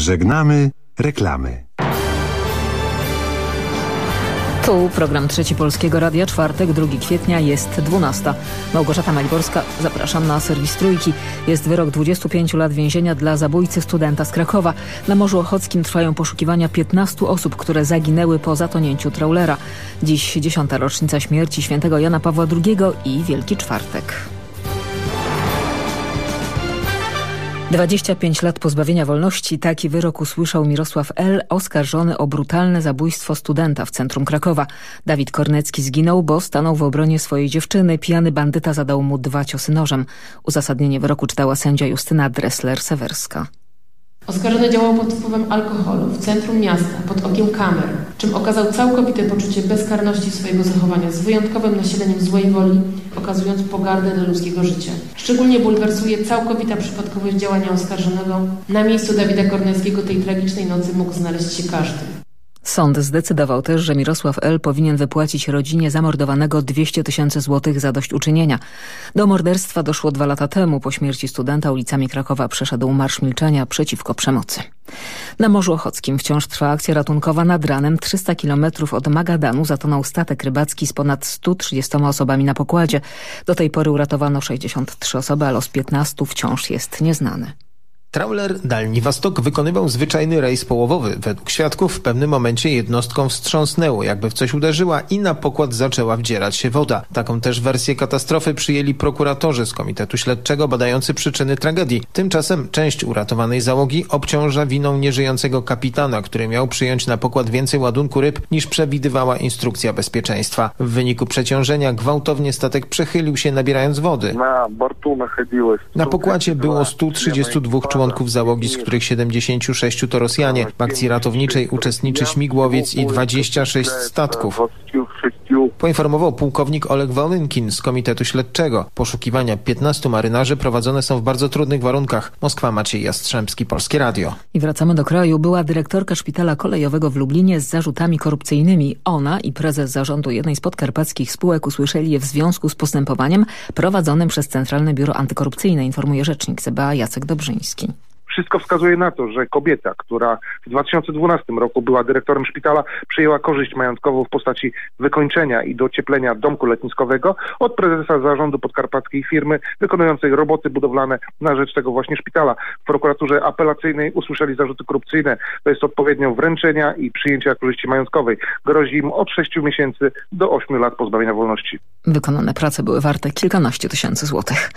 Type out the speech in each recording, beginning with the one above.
Żegnamy reklamy. Tu program Trzeci Polskiego Radia, czwartek, 2 kwietnia, jest 12. Małgorzata Maliborska, zapraszam na serwis Trójki. Jest wyrok 25 lat więzienia dla zabójcy studenta z Krakowa. Na Morzu Ochockim trwają poszukiwania 15 osób, które zaginęły po zatonięciu traulera. Dziś dziesiąta rocznica śmierci świętego Jana Pawła II i Wielki Czwartek. 25 lat pozbawienia wolności. Taki wyrok usłyszał Mirosław L., oskarżony o brutalne zabójstwo studenta w centrum Krakowa. Dawid Kornecki zginął, bo stanął w obronie swojej dziewczyny. Pijany bandyta zadał mu dwa ciosy nożem. Uzasadnienie wyroku czytała sędzia Justyna Dressler-Sewerska. Oskarżony działał pod wpływem alkoholu w centrum miasta, pod okiem kamer, czym okazał całkowite poczucie bezkarności swojego zachowania z wyjątkowym nasileniem złej woli, okazując pogardę do ludzkiego życia. Szczególnie bulwersuje całkowita przypadkowość działania oskarżonego. Na miejscu Dawida Korneckiego tej tragicznej nocy mógł znaleźć się każdy. Sąd zdecydował też, że Mirosław L. powinien wypłacić rodzinie zamordowanego 200 tysięcy złotych zadośćuczynienia. Do morderstwa doszło dwa lata temu. Po śmierci studenta ulicami Krakowa przeszedł Marsz Milczenia przeciwko przemocy. Na Morzu Ochockim wciąż trwa akcja ratunkowa nad ranem. 300 kilometrów od Magadanu zatonął statek rybacki z ponad 130 osobami na pokładzie. Do tej pory uratowano 63 osoby, a los 15 wciąż jest nieznany. Trawler Dalni Wastok wykonywał zwyczajny rejs połowowy. Według świadków w pewnym momencie jednostką wstrząsnęło, jakby w coś uderzyła i na pokład zaczęła wdzierać się woda. Taką też wersję katastrofy przyjęli prokuratorzy z Komitetu Śledczego badający przyczyny tragedii. Tymczasem część uratowanej załogi obciąża winą nieżyjącego kapitana, który miał przyjąć na pokład więcej ładunku ryb niż przewidywała instrukcja bezpieczeństwa. W wyniku przeciążenia gwałtownie statek przechylił się nabierając wody. Na pokładzie było 132 członków członków załogi, z których 76 to Rosjanie. W akcji ratowniczej uczestniczy śmigłowiec i 26 statków. Poinformował pułkownik Oleg Wolynkin z Komitetu Śledczego. Poszukiwania 15 marynarzy prowadzone są w bardzo trudnych warunkach. Moskwa Maciej Jastrzębski, Polskie Radio. I wracamy do kraju. Była dyrektorka szpitala kolejowego w Lublinie z zarzutami korupcyjnymi. Ona i prezes zarządu jednej z podkarpackich spółek usłyszeli je w związku z postępowaniem prowadzonym przez Centralne Biuro Antykorupcyjne, informuje rzecznik CBA Jacek Dobrzyński. Wszystko wskazuje na to, że kobieta, która w 2012 roku była dyrektorem szpitala, przyjęła korzyść majątkową w postaci wykończenia i docieplenia domku letniskowego od prezesa zarządu podkarpackiej firmy wykonującej roboty budowlane na rzecz tego właśnie szpitala. W prokuraturze apelacyjnej usłyszeli zarzuty korupcyjne, to jest odpowiednio wręczenia i przyjęcia korzyści majątkowej. Grozi im od 6 miesięcy do 8 lat pozbawienia wolności. Wykonane prace były warte kilkanaście tysięcy złotych.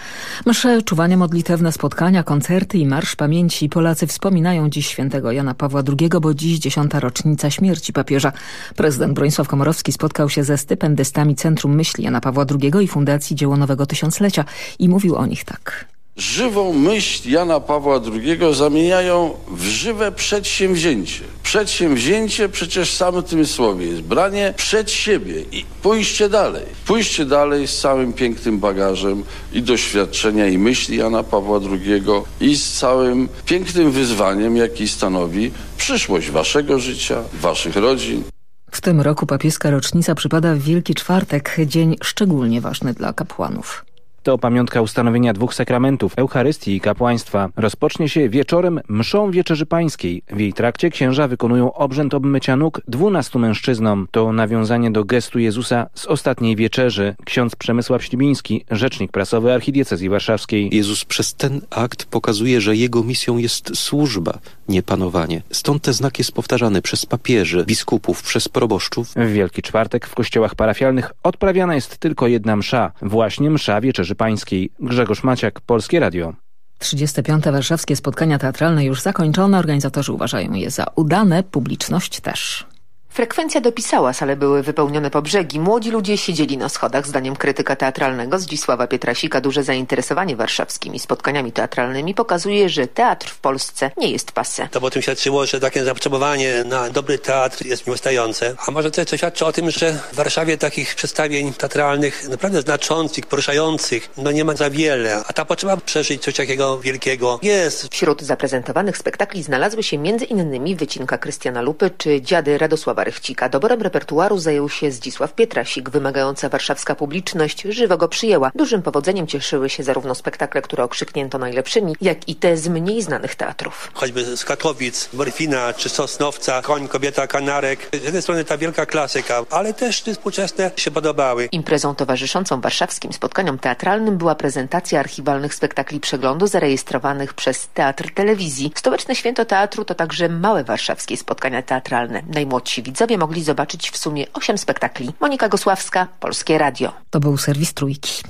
Msze, czuwania modlitewne, spotkania, koncerty i marsz pamięci pamięci Polacy wspominają dziś świętego Jana Pawła II, bo dziś dziesiąta rocznica śmierci papieża. Prezydent Bronisław Komorowski spotkał się ze stypendystami Centrum Myśli Jana Pawła II i Fundacji Dzieło Nowego Tysiąclecia i mówił o nich tak. Żywą myśl Jana Pawła II zamieniają w żywe przedsięwzięcie. Przedsięwzięcie przecież w tym słowie jest branie przed siebie i pójście dalej. Pójście dalej z całym pięknym bagażem i doświadczenia i myśli Jana Pawła II i z całym pięknym wyzwaniem, jaki stanowi przyszłość waszego życia, waszych rodzin. W tym roku papieska rocznica przypada w Wielki Czwartek, dzień szczególnie ważny dla kapłanów. To pamiątka ustanowienia dwóch sakramentów, Eucharystii i kapłaństwa. Rozpocznie się wieczorem mszą Wieczerzy Pańskiej. W jej trakcie księża wykonują obrzęd obmycia nóg dwunastu mężczyznom. To nawiązanie do gestu Jezusa z ostatniej wieczerzy. Ksiądz Przemysław Ślibiński, rzecznik prasowy archidiecezji warszawskiej. Jezus przez ten akt pokazuje, że jego misją jest służba, nie panowanie. Stąd ten znak jest powtarzany przez papieży, biskupów, przez proboszczów. W Wielki Czwartek w kościołach parafialnych odprawiana jest tylko jedna msza. Właśnie msza Wieczerzy Pańskiej. Grzegorz Maciak, Polskie Radio. 35. warszawskie spotkania teatralne już zakończone. Organizatorzy uważają je za udane, publiczność też. Frekwencja dopisała, sale były wypełnione po brzegi. Młodzi ludzie siedzieli na schodach. Zdaniem krytyka teatralnego Zdzisława Pietrasika duże zainteresowanie warszawskimi spotkaniami teatralnymi pokazuje, że teatr w Polsce nie jest pase. To po tym świadczyło, że takie zapotrzebowanie na dobry teatr jest nieustające. A może też to świadczy o tym, że w Warszawie takich przedstawień teatralnych naprawdę znaczących, poruszających, no nie ma za wiele. A ta potrzeba przeżyć coś takiego wielkiego jest. Wśród zaprezentowanych spektakli znalazły się między innymi Wycinka Krystiana Lupy czy Dziady Radosława Rychcika. Doborem repertuaru zajął się Zdzisław Pietrasik. Wymagająca warszawska publiczność żywo go przyjęła. Dużym powodzeniem cieszyły się zarówno spektakle, które okrzyknięto najlepszymi, jak i te z mniej znanych teatrów. Choćby z Katowic, Morfina czy Sosnowca, Koń, Kobieta, Kanarek. Z jednej strony ta wielka klasyka, ale też te współczesne się podobały. Imprezą towarzyszącą warszawskim spotkaniom teatralnym była prezentacja archiwalnych spektakli przeglądu zarejestrowanych przez Teatr Telewizji. Stołeczne Święto Teatru to także małe warszawskie spotkania teatralne. Najmłodsi widzowie mogli zobaczyć w sumie osiem spektakli. Monika Gosławska, Polskie Radio. To był serwis Trójki.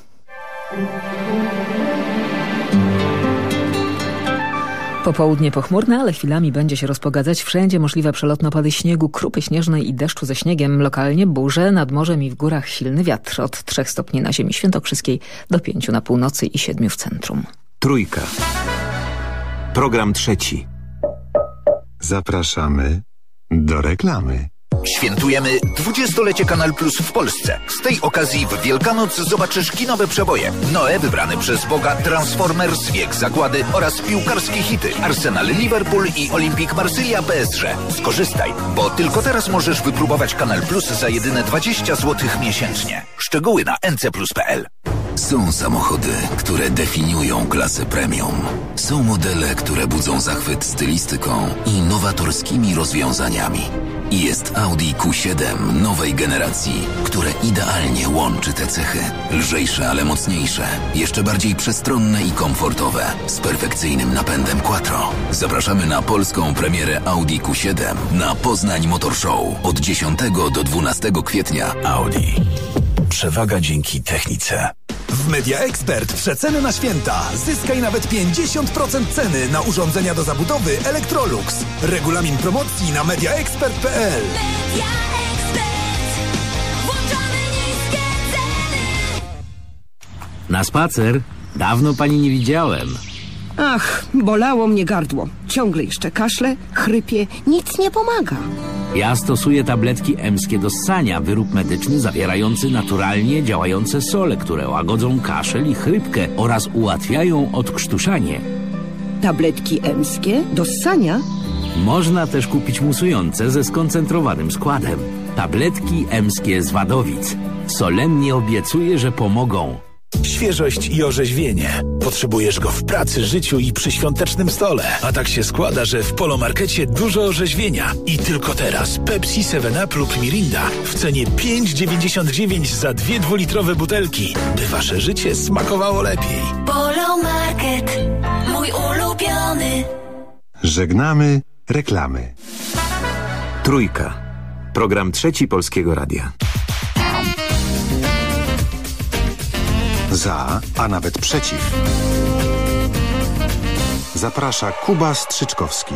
Popołudnie pochmurne, ale chwilami będzie się rozpogadzać. Wszędzie możliwe przelotne opady śniegu, krupy śnieżnej i deszczu ze śniegiem. Lokalnie burze, nad morzem i w górach silny wiatr. Od 3 stopni na ziemi świętokrzyskiej do 5 na północy i 7 w centrum. Trójka. Program trzeci. Zapraszamy do reklamy. Świętujemy 20-lecie Kanal Plus w Polsce. Z tej okazji w Wielkanoc zobaczysz kinowe przeboje. Noe wybrany przez Boga Transformers Wiek Zagłady oraz piłkarskie hity Arsenal Liverpool i Olympique Marsylia PSG. Skorzystaj, bo tylko teraz możesz wypróbować Kanal Plus za jedyne 20 zł miesięcznie. Szczegóły na ncplus.pl Są samochody, które definiują klasę premium. Są modele, które budzą zachwyt stylistyką i nowatorskimi rozwiązaniami. Jest Audi Q7 nowej generacji, które idealnie łączy te cechy. Lżejsze, ale mocniejsze, jeszcze bardziej przestronne i komfortowe, z perfekcyjnym napędem Quattro. Zapraszamy na polską premierę Audi Q7 na Poznań Motor Show od 10 do 12 kwietnia. Audi. Przewaga dzięki technice. W Media Expert przeceny na święta. Zyskaj nawet 50% ceny na urządzenia do zabudowy Electrolux. Regulamin promocji na mediaexpert.pl. Na spacer? Dawno pani nie widziałem. Ach, bolało mnie gardło. Ciągle jeszcze kaszle, chrypie, nic nie pomaga. Ja stosuję tabletki emskie do ssania, wyrób medyczny zawierający naturalnie działające sole, które łagodzą kaszel i chrypkę oraz ułatwiają odkrztuszanie. Tabletki emskie do ssania? Można też kupić musujące ze skoncentrowanym składem. Tabletki emskie z Wadowic. Solennie obiecuję, że pomogą. Świeżość i orzeźwienie. Potrzebujesz go w pracy, życiu i przy świątecznym stole. A tak się składa, że w Polomarkecie dużo orzeźwienia. I tylko teraz Pepsi 7up lub Mirinda w cenie 5,99 za dwie dwulitrowe butelki, by wasze życie smakowało lepiej. Polomarket, mój ulubiony. Żegnamy reklamy. Trójka. Program trzeci Polskiego Radia. Za, a nawet przeciw. Zaprasza Kuba Strzyczkowski.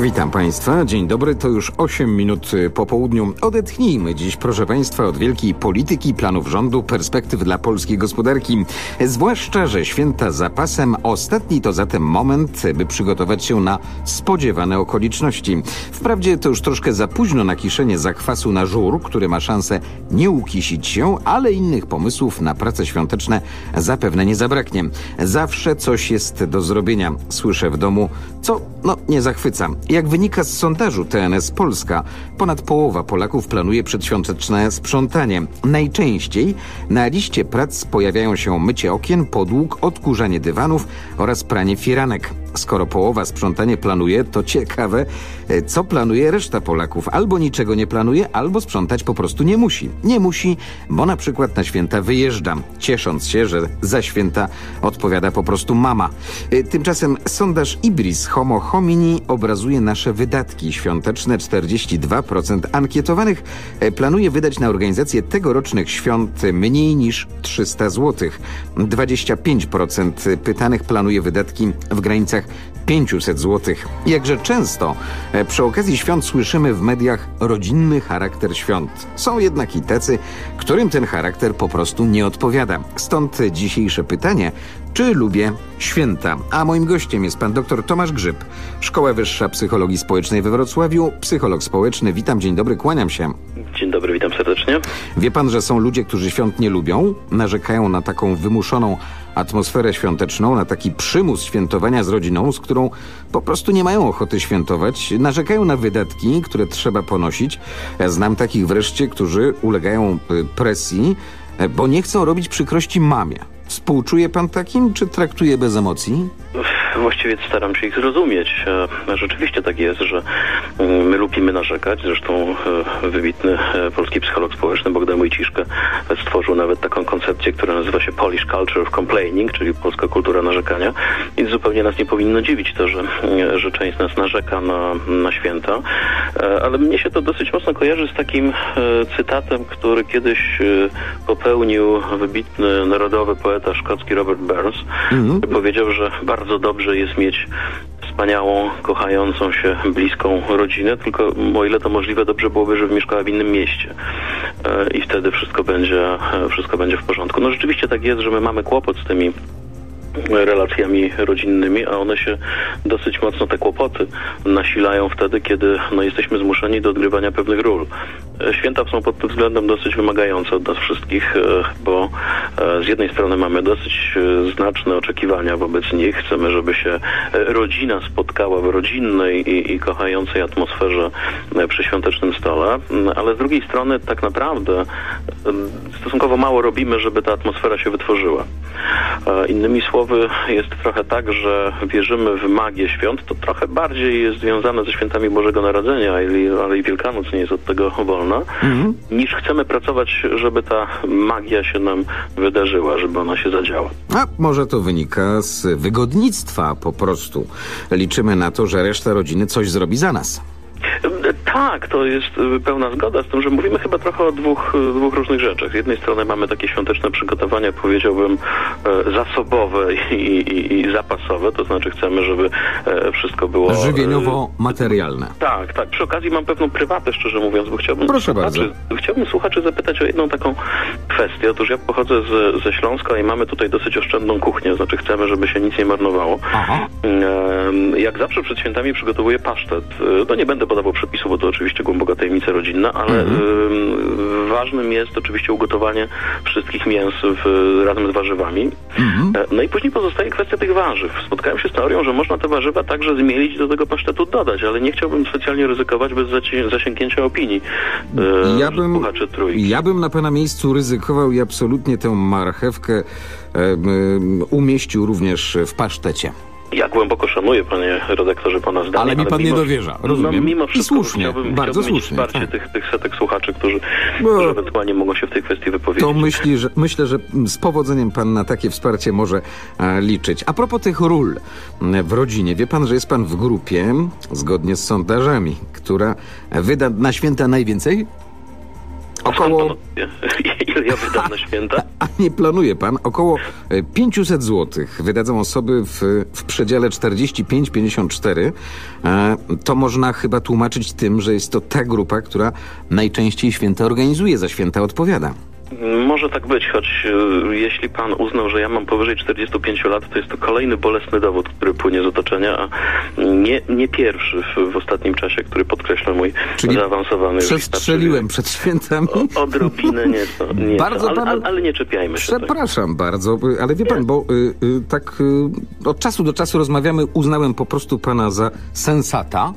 Witam Państwa, dzień dobry, to już 8 minut po południu. Odetchnijmy dziś, proszę Państwa, od wielkiej polityki, planów rządu, perspektyw dla polskiej gospodarki. Zwłaszcza, że święta zapasem, ostatni to zatem moment, by przygotować się na spodziewane okoliczności. Wprawdzie to już troszkę za późno na kiszenie zakwasu na żur, który ma szansę nie ukisić się, ale innych pomysłów na prace świąteczne zapewne nie zabraknie. Zawsze coś jest do zrobienia. Słyszę w domu, co no nie zachwyca. Jak wynika z sondażu TNS Polska, ponad połowa Polaków planuje przedświąteczne sprzątanie. Najczęściej na liście prac pojawiają się mycie okien, podłóg, odkurzanie dywanów oraz pranie firanek. Skoro połowa sprzątanie planuje, to ciekawe, e, co planuje reszta Polaków. Albo niczego nie planuje, albo sprzątać po prostu nie musi. Nie musi, bo na przykład na święta wyjeżdża, ciesząc się, że za święta odpowiada po prostu mama. E, Tymczasem sondaż Ibris Homo Homini obrazuje nasze wydatki świąteczne. 42% ankietowanych e, planuje wydać na organizację tegorocznych świąt mniej niż 300 zł. 25% pytanych planuje wydatki w granicach 500 zł. Jakże często e, przy okazji świąt słyszymy w mediach rodzinny charakter świąt. Są jednak i tacy, którym ten charakter po prostu nie odpowiada. Stąd dzisiejsze pytanie, czy lubię święta? A moim gościem jest pan dr Tomasz Grzyb, Szkoła Wyższa Psychologii Społecznej we Wrocławiu, psycholog społeczny. Witam, dzień dobry, kłaniam się. Dzień dobry, witam serdecznie. Wie pan, że są ludzie, którzy świąt nie lubią, narzekają na taką wymuszoną atmosferę świąteczną, na taki przymus świętowania z rodziną, z którą po prostu nie mają ochoty świętować, narzekają na wydatki, które trzeba ponosić. Znam takich wreszcie, którzy ulegają y, presji, bo nie chcą robić przykrości mamie. Współczuje pan takim, czy traktuje bez emocji? Właściwie staram się ich zrozumieć. E, Rzeczywiście tak jest, że mm, my lubimy narzekać. Zresztą e, wybitny e, polski psycholog społeczny Bogdan Wojciszka stworzył nawet taką koncepcję, która nazywa się Polish Culture of Complaining, czyli polska kultura narzekania. I zupełnie nas nie powinno dziwić to, że, mm, że część z nas narzeka na, na święta. Ale mnie się to dosyć mocno kojarzy z takim cytatem, który kiedyś popełnił wybitny narodowy poeta szkocki Robert Burns. który Powiedział, że bardzo dobrze jest mieć wspaniałą, kochającą się, bliską rodzinę, tylko o ile to możliwe, dobrze byłoby, żeby mieszkała w innym mieście. E, I wtedy wszystko będzie, e, wszystko będzie w porządku. No rzeczywiście tak jest, że my mamy kłopot z tymi relacjami rodzinnymi, a one się dosyć mocno te kłopoty nasilają wtedy, kiedy no, jesteśmy zmuszeni do odgrywania pewnych ról. E, Święta są pod tym względem dosyć wymagające od nas wszystkich, e, bo e, z jednej strony mamy dosyć znaczne oczekiwania wobec nich. Chcemy, żeby się rodzina spotkała w rodzinnej i, i kochającej atmosferze przy świątecznym stole, m, ale z drugiej strony tak naprawdę stosunkowo mało robimy, żeby ta atmosfera się wytworzyła. Innymi słowy, jest trochę tak, że wierzymy w magię świąt. To trochę bardziej jest związane ze świętami Bożego Narodzenia, ale- i Wielkanoc nie jest od tego wolna, niż chcemy pracować, żeby ta magia się nam wydarzyła, żeby ona się zadziała. A może to wynika z wygodnictwa po prostu. Liczymy na to, że reszta rodziny coś zrobi za nas. Tak, to jest e, pełna zgoda z tym, że mówimy chyba trochę o dwóch, e, dwóch różnych rzeczach. Z jednej strony mamy takie świąteczne przygotowania, powiedziałbym, e, zasobowe i, i, i zapasowe, to znaczy chcemy, żeby e, wszystko było... Żywieniowo-materialne. Tak, tak. Przy okazji mam pewną prywatę, szczerze mówiąc, bo chciałbym Proszę słuchaczy, chciałbym słuchaczy zapytać o jedną taką kwestię. Otóż ja pochodzę z, ze Śląska i mamy tutaj dosyć oszczędną kuchnię, znaczy chcemy, żeby się nic nie marnowało. Em, Jak zawsze przed świętami przygotowuję pasztet. No nie będę podawał przepisów, bo to oczywiście głęboka tajemnica rodzinna, ale em, ważnym jest oczywiście ugotowanie wszystkich mięs w, razem z warzywami. E, No i później pozostaje kwestia tych warzyw. Spotkałem się z teorią, że można te warzywa także zmielić do tego pasztetu dodać, ale nie chciałbym specjalnie ryzykować bez zasięgnięcia opinii e, Ja bym, ja bym na pana miejscu ryzykował i absolutnie tę marchewkę umieścił również w pasztecie. Ja głęboko szanuję, panie redaktorze, pana zdanie. Ale mi pan nie mimo- dowierza, rozumiem. No, mimo I wszystko słusznie, chciałbym, bardzo chciałbym mieć słusznie, No. wsparcie tych, tych setek słuchaczy, którzy, którzy ewentualnie mogą się w tej kwestii wypowiedzieć. To myśli, że, myślę, że z powodzeniem pan na takie wsparcie może e, liczyć. A propos tych ról m, w rodzinie, wie pan, że jest pan w grupie, zgodnie z sondażami, która wyda na święta najwięcej? Około, Ile ja wydam na święta? a nie planuje pan, około e, 500 zł wydadzą osoby w, w przedziale 45-54. E, To można chyba tłumaczyć tym, że jest to ta grupa, która najczęściej święta organizuje, za święta odpowiada. Może tak być, choć e, jeśli pan uznał, że ja mam powyżej 45 lat, to jest to kolejny bolesny dowód, który płynie z otoczenia, a nie, nie pierwszy w, w ostatnim czasie, który podkreśla mój Czyli zaawansowany Przestrzeliłem przed świętami. O, odrobinę nieco, nieco Bardzo ale, ale, ale nie czepiajmy się. Przepraszam bardzo, ale wie pan, bo y, y, tak y, od czasu do czasu rozmawiamy, uznałem po prostu pana za sensata.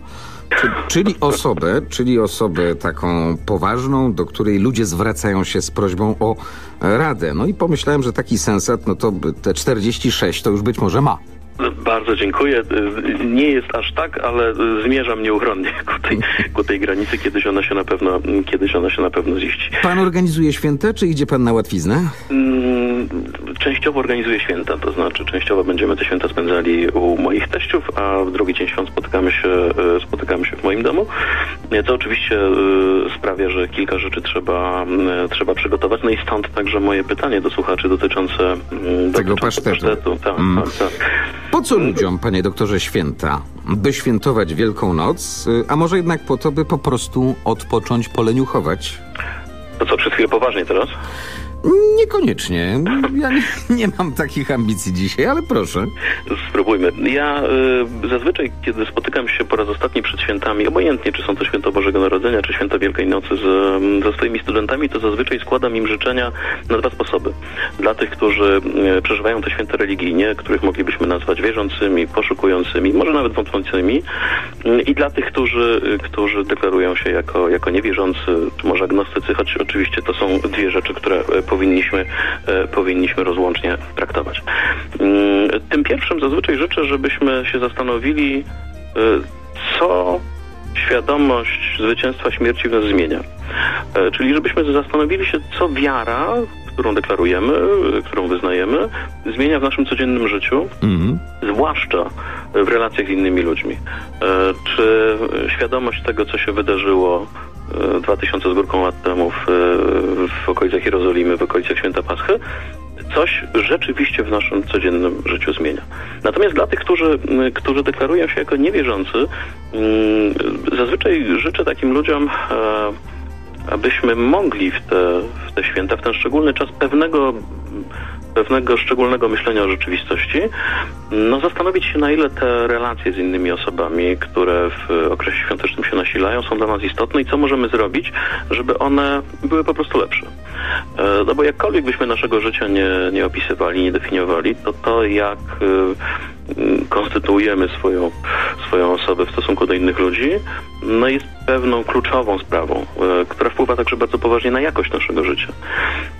Czy, czyli osobę, czyli osobę taką poważną, do której ludzie zwracają się z prośbą o radę. No i pomyślałem, że taki sensat, no to te 46 to już być może ma. Bardzo dziękuję. Nie jest aż tak, ale zmierzam nieuchronnie ku tej, ku tej granicy. Kiedyś ona się na pewno, kiedyś ona się na pewno ziści. Pan organizuje święta, czy idzie pan na łatwiznę? Mm, Częściowo organizuję święta, to znaczy częściowo będziemy te święta spędzali u moich teściów, a w drugi dzień świąt spotykamy się, e, spotykamy się w moim domu. E, To oczywiście e, sprawia, że kilka rzeczy trzeba, m, trzeba przygotować. No i stąd także moje pytanie do słuchaczy dotyczące mm, Tego dotyczące pasztetu. Tak, Mm. tak, tak. Po co ludziom, panie doktorze, święta? By świętować Wielką Noc, y, a może jednak po to, by po prostu odpocząć, poleniuchować? To co, przez chwilę poważnie teraz? Niekoniecznie. Ja nie, nie mam takich ambicji dzisiaj, ale proszę. Spróbujmy. Ja y, zazwyczaj, kiedy spotykam się po raz ostatni przed świętami, obojętnie czy są to święta Bożego Narodzenia, czy święta Wielkiej Nocy z, ze swoimi studentami, to zazwyczaj składam im życzenia na dwa sposoby. Dla tych, którzy y, przeżywają te święta religijnie, których moglibyśmy nazwać wierzącymi, poszukującymi, może nawet wątpiącymi, y, i dla tych, którzy, y, którzy deklarują się jako, jako niewierzący, czy może agnostycy, choć oczywiście to są dwie rzeczy, które y, powinniśmy, y, powinniśmy rozłącznie traktować. Mm, Tym pierwszym zazwyczaj życzę, żebyśmy się zastanowili, y, co świadomość zwycięstwa śmierci w nas zmienia. E, Czyli żebyśmy zastanowili się, co wiara, którą deklarujemy, którą wyznajemy, zmienia w naszym codziennym życiu, zwłaszcza w relacjach z innymi ludźmi. E, Czy świadomość tego, co się wydarzyło e, 2000 z górką lat temu w, w okolicach Jerozolimy, w okolicach Święta Paschy, coś rzeczywiście w naszym codziennym życiu zmienia. Natomiast dla tych, którzy, którzy deklarują się jako niewierzący, mm, zazwyczaj życzę takim ludziom, e, abyśmy mogli w te, w te święta, w ten szczególny czas pewnego pewnego szczególnego myślenia o rzeczywistości, no zastanowić się na ile te relacje z innymi osobami, które w okresie świątecznym się nasilają, są dla nas istotne i co możemy zrobić, żeby one były po prostu lepsze. E, No bo jakkolwiek byśmy naszego życia nie, nie opisywali, nie definiowali, to to jak e, konstytuujemy swoją, swoją osobę w stosunku do innych ludzi, no jest pewną kluczową sprawą, e, która wpływa także bardzo poważnie na jakość naszego życia.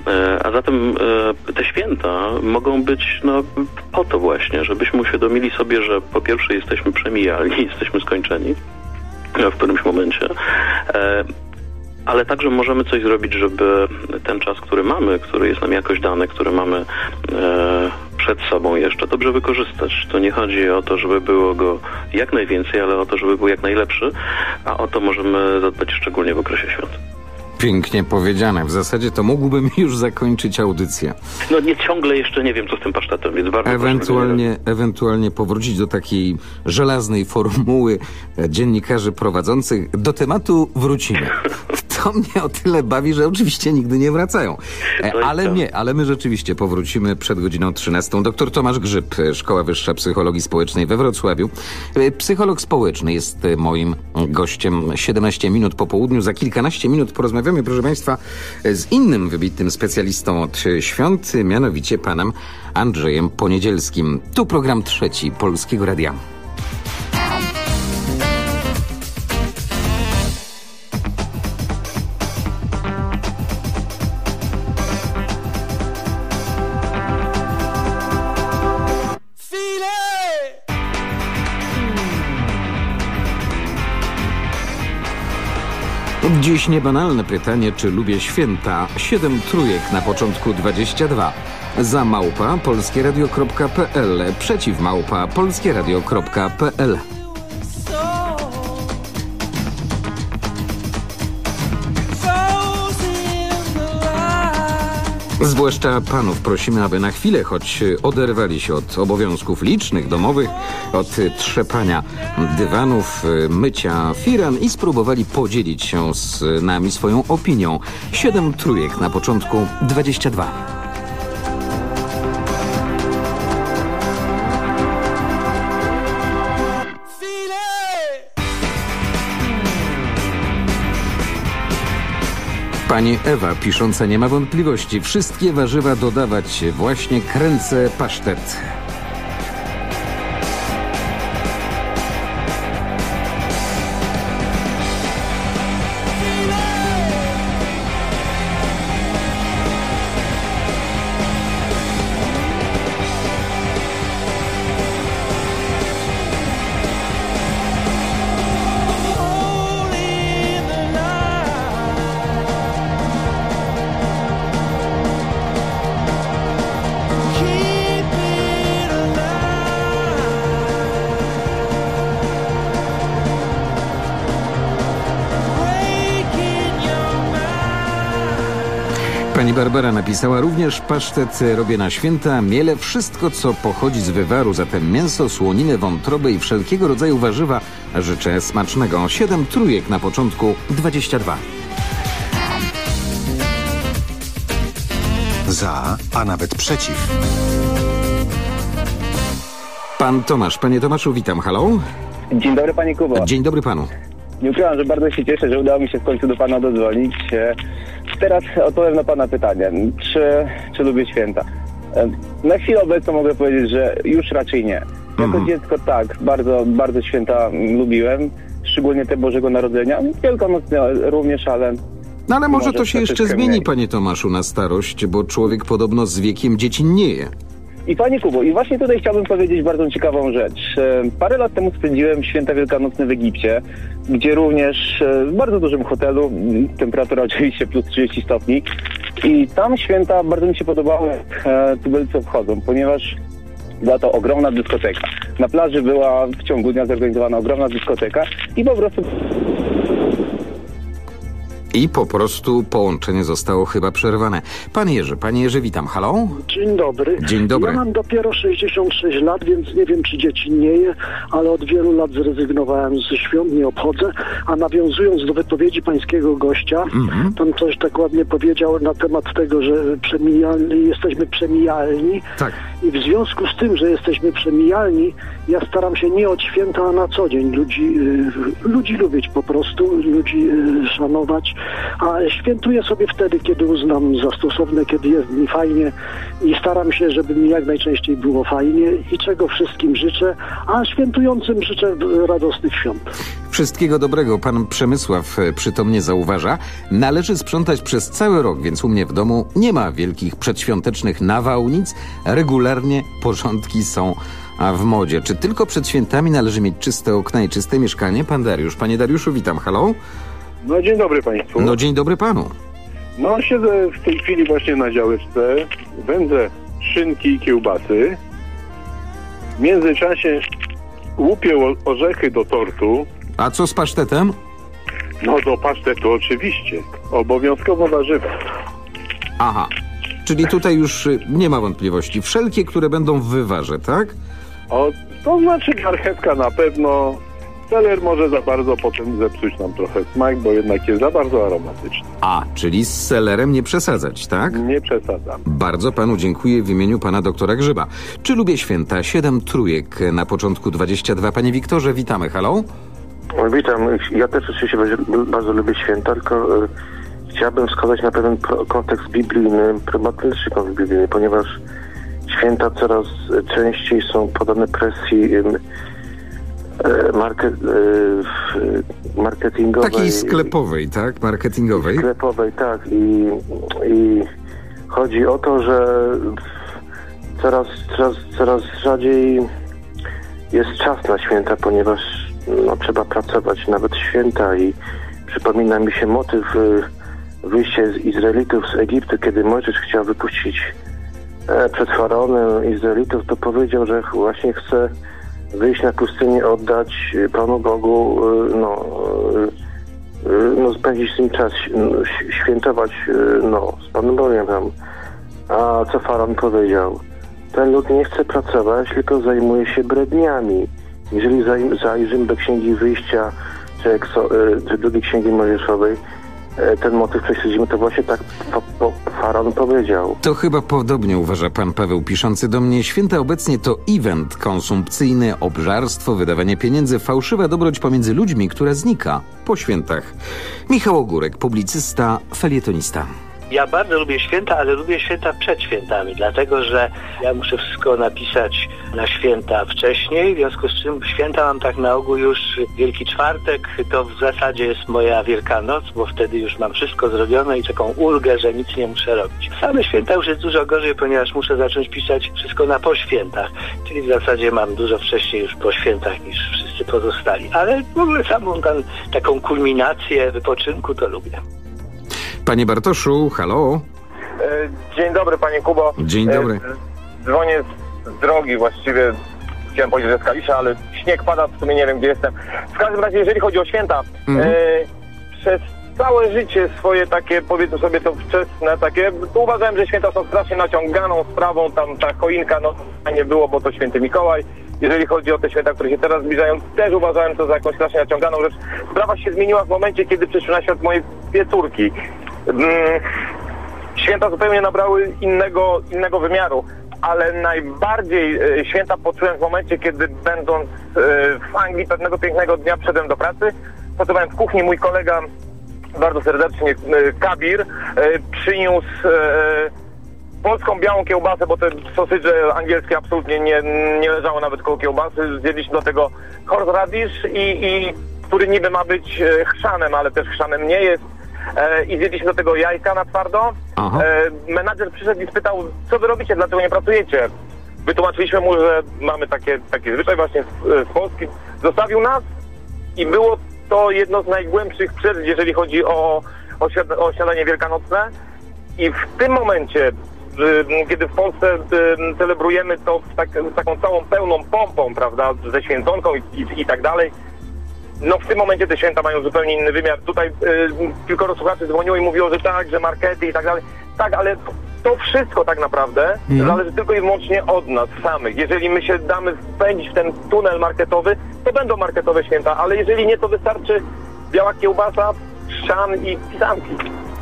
E, A zatem te święta mogą być no, po to właśnie, żebyśmy uświadomili sobie, że po pierwsze jesteśmy przemijalni, jesteśmy skończeni e, w którymś momencie, ale także możemy coś zrobić, żeby ten czas, który mamy, który jest nam jakoś dany, który mamy e, przed sobą jeszcze, dobrze wykorzystać. To nie chodzi o to, żeby było go jak najwięcej, ale o to, żeby był jak najlepszy, a o to możemy zadbać szczególnie w okresie świąt. Pięknie powiedziane. W zasadzie to mógłbym już zakończyć audycję. No nie ciągle jeszcze nie wiem, co z tym pasztetem, więc bardzo proszę mnie nie Ewentualnie, ewentualnie powrócić do takiej żelaznej formuły e, dziennikarzy prowadzących. Do tematu wrócimy. To mnie o tyle bawi, że oczywiście nigdy nie wracają. E, Ale nie, ale my rzeczywiście powrócimy przed godziną 13. Doktor Tomasz Grzyb, e, Szkoła Wyższa Psychologii Społecznej we Wrocławiu. Psycholog społeczny jest moim gościem 17 minut po południu. Za kilkanaście minut porozmawiamy, proszę Państwa, z innym wybitnym specjalistą od świąt, mianowicie panem Andrzejem Poniedzielskim. Tu program trzeci Polskiego Radia. Niebanalne pytanie, czy lubię święta. Siedem trójek na początku 22. Za małpa polskieradio.pl, przeciw małpa polskieradio.pl. Zwłaszcza panów prosimy, aby na chwilę choć oderwali się od obowiązków licznych, domowych, od trzepania dywanów, mycia firan i spróbowali podzielić się z nami swoją opinią. Siedem trójek na początku 22. Pani Ewa, pisząca, nie ma wątpliwości. Wszystkie warzywa dodawać. Właśnie kręcę pasztet. Barbara napisała również pasztet robię na święta, miele, wszystko co pochodzi z wywaru, zatem mięso, słoninę, wątrobę i wszelkiego rodzaju warzywa. Życzę smacznego. Siedem trójek na początku 22. za, a nawet przeciw. Pan Tomasz. Panie Tomaszu, witam. Halo? Dzień dobry Panie Kubo. Dzień dobry panu. Nie ukrywam, że bardzo się cieszę, że udało mi się w końcu do Pana dodzwonić. Teraz odpowiem na Pana pytanie. Czy, czy lubię święta? E, Na chwilę obecną mogę powiedzieć, że już raczej nie. Jako dziecko tak, bardzo, bardzo święta lubiłem. Szczególnie te Bożego Narodzenia. Wielkanocne również, ale... No ale może to się jeszcze zmieni, mniej. panie Tomaszu, na starość, bo człowiek podobno z wiekiem dziecinnieje. I Panie Kubo, i właśnie tutaj chciałbym powiedzieć bardzo ciekawą rzecz. E, Parę lat temu spędziłem święta wielkanocne w Egipcie, gdzie również e, w bardzo dużym hotelu, m, temperatura oczywiście plus 30 stopni, i tam święta bardzo mi się podobały, e, tubylcy obchodzą, ponieważ była to ogromna dyskoteka. Na plaży była w ciągu dnia zorganizowana ogromna dyskoteka i po prostu I po prostu połączenie zostało chyba przerwane. Pan Jerzy, panie Jerzy, witam. Halo? Dzień dobry. Dzień dobry. Ja mam dopiero 66 lat, więc nie wiem, czy dziecinnieję, ale od wielu lat zrezygnowałem ze świąt, nie obchodzę. A nawiązując do wypowiedzi pańskiego gościa, Mhm. pan coś tak ładnie powiedział na temat tego, że przemijalni, jesteśmy przemijalni. Tak. I w związku z tym, że jesteśmy przemijalni, ja staram się nie od święta, a na co dzień ludzi, y, ludzi lubić po prostu, ludzi y, szanować, a świętuję sobie wtedy, kiedy uznam za stosowne, kiedy jest mi fajnie i staram się, żeby mi jak najczęściej było fajnie i czego wszystkim życzę, a świętującym życzę radosnych świąt. Wszystkiego dobrego. Pan Przemysław e, przytomnie zauważa. Należy sprzątać przez cały rok, więc u mnie w domu nie ma wielkich przedświątecznych nawałnic. Regularnie porządki są w modzie. Czy tylko przed świętami należy mieć czyste okna i czyste mieszkanie? Pan Dariusz. Panie Dariuszu, witam. Halo? No dzień dobry Państwu. No dzień dobry panu. No siedzę w tej chwili właśnie na działeczce, wędzę szynki i kiełbasy. W międzyczasie łupię orzechy do tortu. A co z pasztetem? No do pasztetu oczywiście. Obowiązkowo warzywa. Aha. Czyli tutaj już y, nie ma wątpliwości. Wszelkie, które będą w wywarze, tak? O, to znaczy marchewka na pewno. Seler może za bardzo potem zepsuć nam trochę smak, bo jednak jest za bardzo aromatyczny. A, czyli z selerem nie przesadzać, tak? Nie przesadzam. Bardzo panu dziękuję w imieniu pana doktora Grzyba. Czy lubię święta? Siedem trójek na początku 22. Panie Wiktorze, witamy. Halo? Witam. Ja też oczywiście bardzo, lubię święta, tylko e, chciałbym wskazać na pewien pro, kontekst biblijny, problematyczny kontekst biblijny, ponieważ święta coraz częściej są podane presji market, e, w- marketingowej. Takiej sklepowej, tak? Marketingowej. sklepowej, tak. I, I chodzi o to, że coraz, coraz, coraz rzadziej jest czas na święta, ponieważ no, trzeba pracować nawet święta i przypomina mi się motyw wyjścia z Izraelitów z Egiptu, kiedy Mojżesz chciał wypuścić e, przed faraonem Izraelitów, to powiedział, że właśnie chce wyjść na pustynię, oddać y, Panu Bogu, y, no, y, no spędzić z nim czas, no, świętować no, z Panem Bogiem tam. A co faraon powiedział? Ten lud nie chce pracować, tylko zajmuje się bredniami. Jeżeli zaj- zajrzymy do Księgi Wyjścia, czy, czy drugiej Księgi Mojżeszowej, ten motyw prześledzimy, to właśnie tak po, po, faraon powiedział. To chyba podobnie uważa pan Paweł piszący do mnie. Święta obecnie to event konsumpcyjny, obżarstwo, wydawanie pieniędzy, fałszywa dobroć pomiędzy ludźmi, która znika po świętach. Michał Ogórek, publicysta, felietonista. Ja bardzo lubię święta, ale lubię święta przed świętami, dlatego że ja muszę wszystko napisać na święta wcześniej, w związku z czym święta mam tak na ogół już Wielki Czwartek, to w zasadzie jest moja Wielkanoc, bo wtedy już mam wszystko zrobione i taką ulgę, że nic nie muszę robić. Same święta już jest dużo gorzej, ponieważ muszę zacząć pisać wszystko na po świętach, czyli w zasadzie mam dużo wcześniej już po świętach niż wszyscy pozostali, ale w ogóle samą tam, taką kulminację wypoczynku to lubię. Panie Bartoszu, halo? E, Dzień dobry panie Kubo. Dzień dobry. E, Dzwonię z- z drogi właściwie. Chciałem powiedzieć, że z Kalisza, ale śnieg pada, w sumie nie wiem gdzie jestem. W każdym razie, jeżeli chodzi o święta, Mhm. e, przez całe życie swoje takie, powiedzmy sobie to wczesne takie, uważałem, że święta są strasznie naciąganą sprawą, tam ta choinka, no nie było, bo to święty Mikołaj. Jeżeli chodzi o te święta, które się teraz zbliżają, też uważałem to za jakąś strasznie naciąganą rzecz. Sprawa się zmieniła w momencie, kiedy przyszły na świat moje dwie córki. Mm, święta zupełnie nabrały innego, innego wymiaru. Ale najbardziej e, święta poczułem w momencie, kiedy będąc e, w Anglii pewnego pięknego dnia przedem do pracy, pracowałem w kuchni, mój kolega bardzo serdecznie, e, Kabir, e, przyniósł e, polską białą kiełbasę, bo te sosydże angielskie absolutnie nie, nie leżało nawet koło kiełbasy. Zjedliśmy do tego horseradish i, i który niby ma być chrzanem, ale też chrzanem nie jest. E, I zjedliśmy do tego jajka na twardo. E, menadżer przyszedł i spytał, co wy robicie, dlaczego nie pracujecie? Wytłumaczyliśmy mu, że mamy takie, taki zwyczaj właśnie z, z Polski. Zostawił nas i było to jedno z najgłębszych przeżyć, jeżeli chodzi o, o, śniad- o śniadanie wielkanocne. I w tym momencie, y, kiedy w Polsce y, celebrujemy to tak, z taką całą pełną pompą, prawda, ze święconką i, i, i tak dalej, no w tym momencie te święta mają zupełnie inny wymiar. Tutaj y, kilkoro słuchaczy dzwoniło i mówiło, że tak, że markety i tak dalej. Tak, ale to wszystko tak naprawdę Mhm. zależy tylko i wyłącznie od nas samych. Jeżeli my się damy wpędzić w ten tunel marketowy, to będą marketowe święta, ale jeżeli nie, to wystarczy biała kiełbasa, szan i pisanki.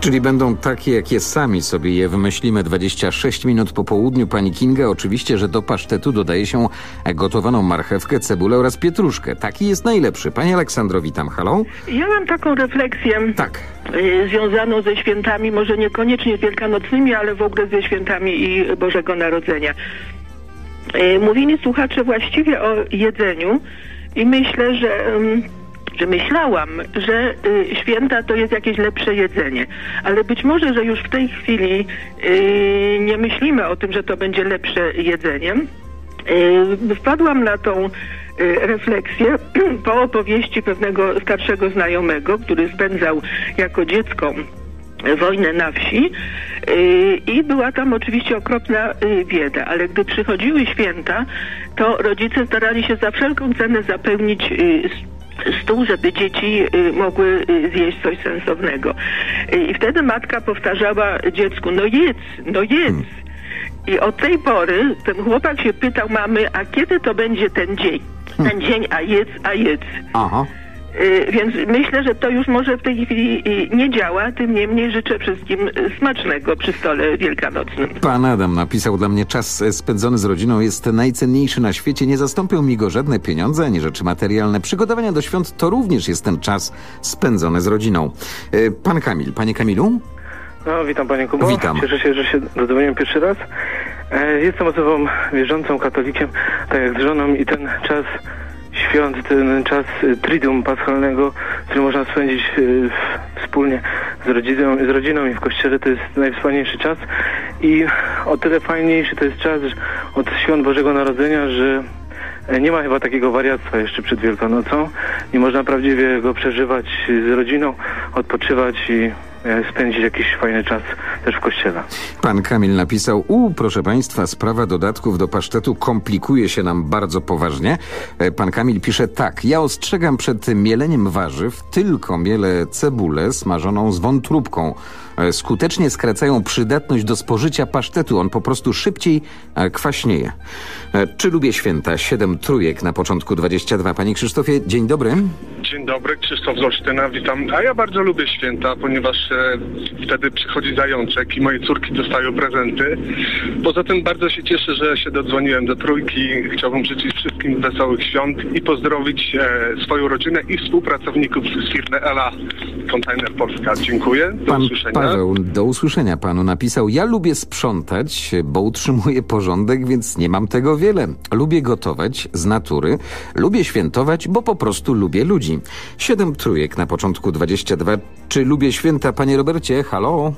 Czyli będą takie, jakie sami sobie je wymyślimy. 26 minut po południu, pani Kinga. Oczywiście, że do pasztetu dodaje się gotowaną marchewkę, cebulę oraz pietruszkę. Taki jest najlepszy. Pani Aleksandro, witam. Halo? Ja mam taką refleksję tak. związaną ze świętami, może niekoniecznie wielkanocnymi, ale w ogóle ze świętami i Bożego Narodzenia. Y, Mówili słuchacze właściwie o jedzeniu i myślę, że... że myślałam, że y, święta to jest jakieś lepsze jedzenie, ale być może, że już w tej chwili y, nie myślimy o tym, że to będzie lepsze jedzenie. Y, Wpadłam na tą y, refleksję po opowieści pewnego starszego znajomego, który spędzał jako dziecko wojnę na wsi y, i była tam oczywiście okropna y, bieda, ale gdy przychodziły święta, to rodzice starali się za wszelką cenę zapełnić y, stół, żeby dzieci y, mogły y, zjeść coś sensownego. Y, I wtedy matka powtarzała dziecku, no jedz, no jedz. I od tej pory ten chłopak się pytał mamy, a kiedy to będzie ten dzień? Ten dzień, a jedz, a jedz. Aha. Y, Więc myślę, że to już może w tej chwili y, nie działa, tym niemniej życzę wszystkim y, smacznego przy stole wielkanocnym. Pan Adam napisał dla mnie czas spędzony z rodziną jest najcenniejszy na świecie. Nie zastąpią mi go żadne pieniądze ani rzeczy materialne. Przygotowania do świąt to również jest ten czas spędzony z rodziną. Pan Kamil, panie Kamilu? No, witam panie Kubo. Witam. Cieszę się, że się dodzwoniłem pierwszy raz. E, jestem osobą wierzącą, katolikiem, tak jak z żoną i ten czas świąt, ten czas e, Triduum Paschalnego, który można spędzić w- wspólnie z rodziną, z rodziną i w kościele, to jest najwspanialszy czas. I o tyle fajniejszy to jest czas od świąt Bożego Narodzenia, że E, Nie ma chyba takiego wariactwa jeszcze przed Wielkanocą i można prawdziwie go przeżywać z rodziną, odpoczywać i spędzić jakiś fajny czas też w kościele. Pan Kamil napisał, u, proszę państwa, sprawa dodatków do pasztetu komplikuje się nam bardzo poważnie. E, Pan Kamil pisze tak, ja ostrzegam przed mieleniem warzyw, tylko mielę cebulę smażoną z wątróbką. E, Skutecznie skracają przydatność do spożycia pasztetu, on po prostu szybciej e, kwaśnieje. E, Czy lubię święta? Siedem trójek na początku 22. Panie Krzysztofie, dzień dobry. Dzień dobry, Krzysztof z Olsztyna, witam. A ja bardzo lubię święta, ponieważ e, wtedy przychodzi zajączek i moje córki dostają prezenty. Poza tym bardzo się cieszę, że się dodzwoniłem do trójki. Chciałbym życzyć wszystkim wesołych świąt i pozdrowić e, swoją rodzinę i współpracowników z firmy Ela Container Polska. Dziękuję. Do Pan usłyszenia. Paweł, do usłyszenia panu napisał. Ja lubię sprzątać, bo utrzymuję porządek, więc nie mam tego wiele. Lubię gotować z natury. Lubię świętować, bo po prostu lubię ludzi. Siedem trójek na początku 22. Czy lubię święta, panie Robercie? Halo?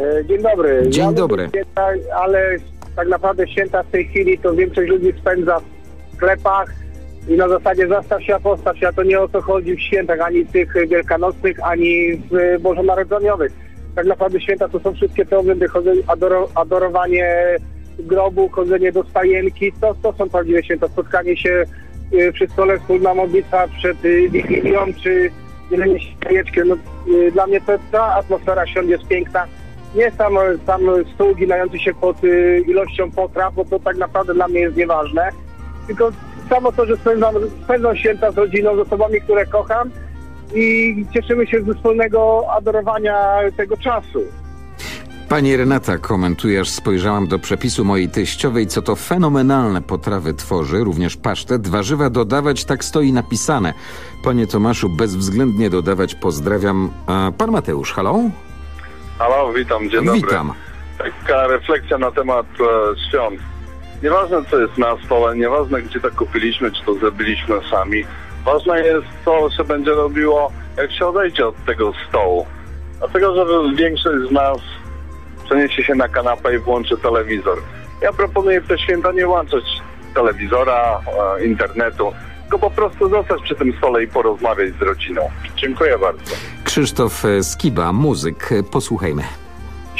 E, Dzień dobry. Dzień ja dobry. Święta, ale tak naprawdę święta w tej chwili to większość ludzi spędza w sklepach i na zasadzie zastaw się, a postaw się, a to nie o to chodzi w świętach, ani tych wielkanocnych, ani w bożonarodzeniowych. Tak naprawdę święta to są wszystkie te chodzenie- adoro, adorowanie grobu, chodzenie do stajenki, to, to są prawdziwe święta. Spotkanie się przy stole, wspólna modlitwa przed e, Wigilią, czy dzielenie się. No, e, dla mnie to, ta atmosfera świąt jest piękna. Nie sam, sam stół ginający się pod y, ilością potraw, bo to tak naprawdę dla mnie jest nieważne. Tylko samo to, że spędzam, spędzam święta z rodziną, z osobami, które kocham i cieszymy się ze wspólnego adorowania tego czasu. Pani Renata komentuje, aż spojrzałam do przepisu mojej teściowej, co to fenomenalne potrawy tworzy, również pasztet, warzywa dodawać, tak stoi napisane. Panie Tomaszu, bezwzględnie dodawać, pozdrawiam. A pan Mateusz, halo? Halo, witam, dzień dobry. Witam. Taka refleksja na temat e, świąt. Nieważne co jest na stole, nieważne gdzie to kupiliśmy, czy to zrobiliśmy sami. Ważne jest co się będzie robiło, jak się odejdzie od tego stołu. Dlatego, że większość z nas przeniesie się na kanapę i włączy telewizor. Ja proponuję w te święta nie włączać telewizora, e, internetu, tylko po prostu zostać przy tym stole i porozmawiać z rodziną. Dziękuję bardzo. Krzysztof e, Skiba, muzyk. E, Posłuchajmy.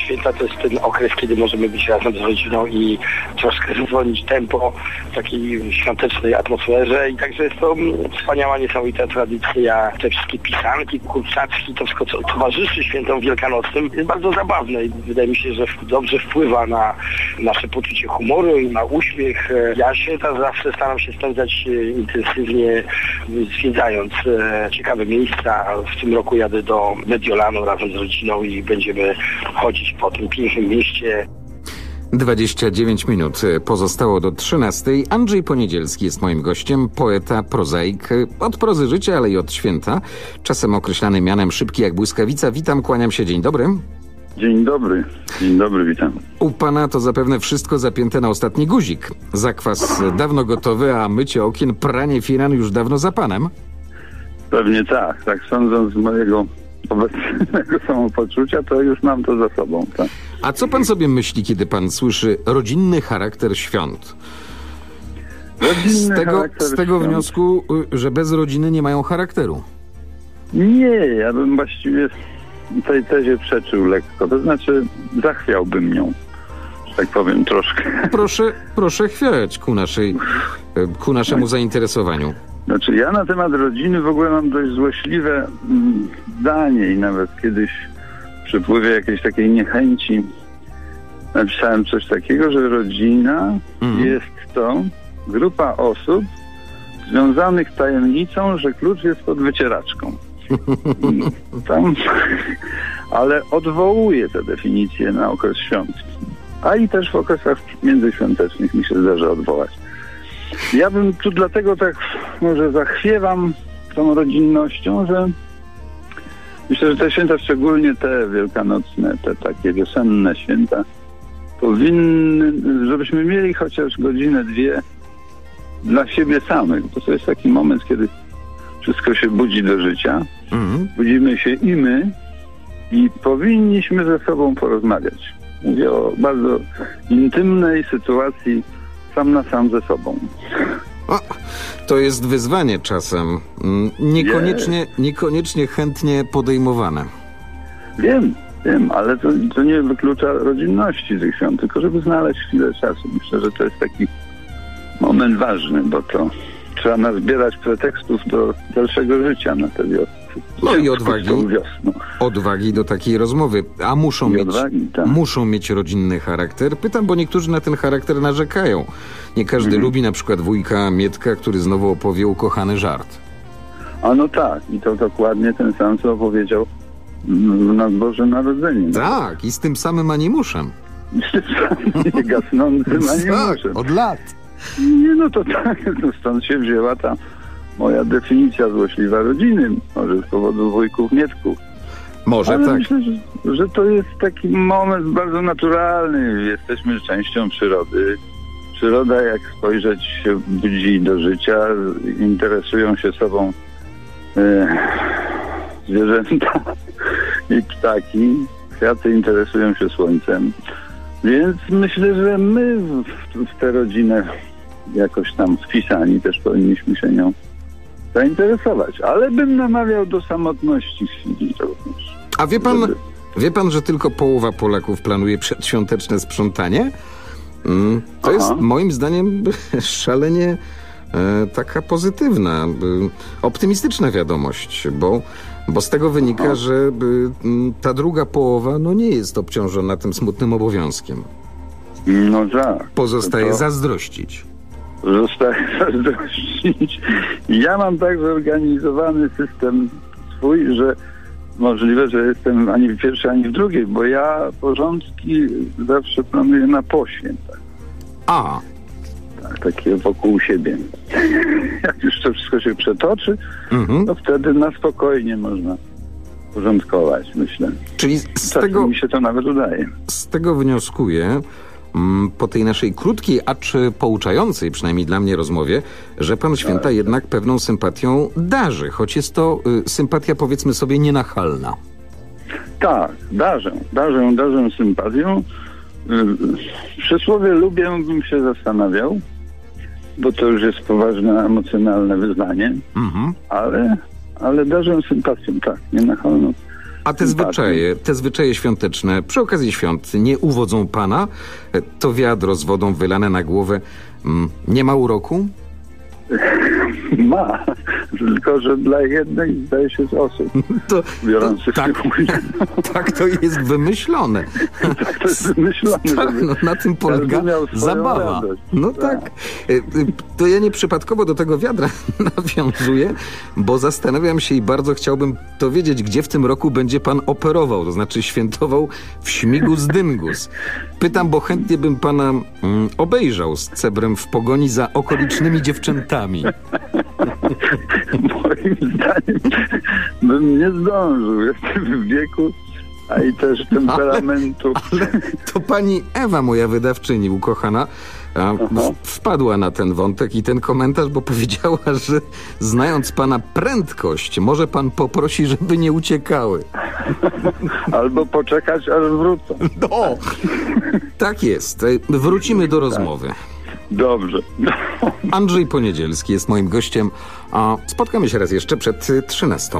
Święta to jest ten okres, kiedy możemy być razem z rodziną i troszkę zwolnić tempo w takiej świątecznej atmosferze i także jest to wspaniała, niesamowita tradycja. Te wszystkie pisanki, kurczaczki, to wszystko, co towarzyszy świętom wielkanocnym jest bardzo zabawne i wydaje mi się, że dobrze wpływa na nasze poczucie humoru i na uśmiech. Ja święta zawsze staram się spędzać e, intensywnie zwiedzając e, ciekawe miejsca. W tym roku jadę do Mediolanu razem z rodziną i będziemy chodzić po tym pięknym mieście. 29 minut pozostało do 13. Andrzej Poniedzielski jest moim gościem, poeta, prozaik, od prozy życia, ale i od święta, czasem określany mianem szybki jak błyskawica. Witam, kłaniam się, dzień dobry. Dzień dobry, dzień dobry, witam. U pana to zapewne wszystko zapięte na ostatni guzik. Zakwas dawno gotowy, a mycie okien, pranie firan już dawno za panem. Pewnie tak, tak sądząc z mojego obecnego samopoczucia, to już mam to za sobą. Tak. A co pan sobie myśli, kiedy pan słyszy rodzinny charakter świąt? Rodzinny Z tego, z tego świąt. wniosku, y, że bez rodziny nie mają charakteru. Nie, ja bym właściwie tej tezie przeczył lekko. To znaczy, zachwiałbym nią, że tak powiem, troszkę. Proszę, proszę chwiać ku, naszej, y, ku naszemu zainteresowaniu. Znaczy, ja na temat rodziny w ogóle mam dość złośliwe mm, zdanie i nawet kiedyś w przypływie jakiejś takiej niechęci napisałem coś takiego, że rodzina jest to grupa osób związanych tajemnicą, że klucz jest pod wycieraczką. Tam, ale odwołuję tę definicję na okres świąt. A i też w okresach międzyświątecznych mi się zdarza odwołać. Ja bym tu dlatego tak może zachwiewam tą rodzinnością, że myślę, że te święta, szczególnie te wielkanocne, te takie wiosenne święta, powinny, żebyśmy mieli chociaż godzinę, dwie dla siebie samych. Bo to jest taki moment, kiedy wszystko się budzi do życia. Budzimy się i my i powinniśmy ze sobą porozmawiać. Mówię o bardzo intymnej sytuacji sam na sam ze sobą. O, to jest wyzwanie czasem. Mm, Niekoniecznie, niekoniecznie chętnie podejmowane. Wiem, wiem, ale to, to nie wyklucza rodzinności tych świąt, tylko żeby znaleźć chwilę czasu. Myślę, że to jest taki moment ważny, bo to trzeba nazbierać pretekstów do dalszego życia na tę wiosnę. No i odwagi. Wiosną. Odwagi do takiej rozmowy. A muszą I mieć, odwagi, tak. muszą mieć rodzinny charakter. Pytam, bo niektórzy na ten charakter narzekają. Nie każdy Mhm. lubi na przykład wujka Mietka, który znowu opowie ukochany żart. A no tak, i to dokładnie ten sam, co opowiedział na Boże Narodzenie. Tak, i z tym samym animuszem. Nie gasnącym Tak, animuszem. od lat. Nie, no to tak, no stąd się wzięła ta moja definicja złośliwa rodziny, może z powodu wujków, mietków. Może Ale tak. myślę, że, że to jest taki moment bardzo naturalny. Jesteśmy częścią przyrody. Przyroda, jak spojrzeć, się budzi do życia, interesują się sobą e, zwierzęta i ptaki. Kwiaty interesują się słońcem. Więc myślę, że my w, w tę rodzinę jakoś tam wpisani też powinniśmy się nią zainteresować. Ale bym namawiał do samotności chwili również. A wie pan, wie pan, że tylko połowa Polaków planuje przedświąteczne sprzątanie? Mm, To jest moim zdaniem szalenie e, taka pozytywna, e, optymistyczna wiadomość, bo, bo z tego wynika, że e, ta druga połowa no, nie jest obciążona tym smutnym obowiązkiem. No tak. Pozostaje To- zazdrościć. Zostaje zazdrościć. Ja mam tak zorganizowany system swój, że możliwe, że jestem ani w pierwszej, ani w drugiej, bo ja porządki zawsze planuję na poświętach. A. Tak, takie wokół siebie. Jak już to wszystko się przetoczy, to wtedy na spokojnie można porządkować, myślę. Czyli z Czasem tego- mi się to nawet udaje. Z tego wnioskuję, po tej naszej krótkiej, acz pouczającej przynajmniej dla mnie rozmowie, że pan święta jednak pewną sympatią darzy, choć jest to y, sympatia powiedzmy sobie nienachalna. Tak, darzę, darzę, darzę sympatią. Y, Przysłowie lubię, bym się zastanawiał, bo to już jest poważne emocjonalne wyznanie, Mhm. ale, ale darzę sympatią, tak, nienachalną. A te zwyczaje, te zwyczaje świąteczne, przy okazji świąt, nie uwodzą pana? E, To wiadro z wodą wylane na głowę mm, nie ma uroku? Ma, tylko że dla jednej zdaje się z osób to, biorących tak, w tym udział. tak to jest wymyślone. tak to jest wymyślone. Tak, no, na tym polega zabawa. radość. No tak. E, e, To ja nieprzypadkowo do tego wiadra nawiązuję, bo zastanawiam się i bardzo chciałbym to wiedzieć, gdzie w tym roku będzie pan operował, to znaczy świętował w Śmigus Dyngus. Pytam, bo chętnie bym pana mm, obejrzał z cebrem w pogoni za okolicznymi dziewczętami. Moim zdaniem bym nie zdążył. Jestem w wieku, a i też temperamentu. Ale to pani Ewa, moja wydawczyni ukochana, wpadła na ten wątek i ten komentarz, bo powiedziała, że znając pana prędkość, może pan poprosi, żeby nie uciekały. Albo poczekać, aż wrócą. No, tak jest. E, Wrócimy do rozmowy. Dobrze. Andrzej Poniedzielski jest moim gościem, a spotkamy się raz jeszcze przed y, 13.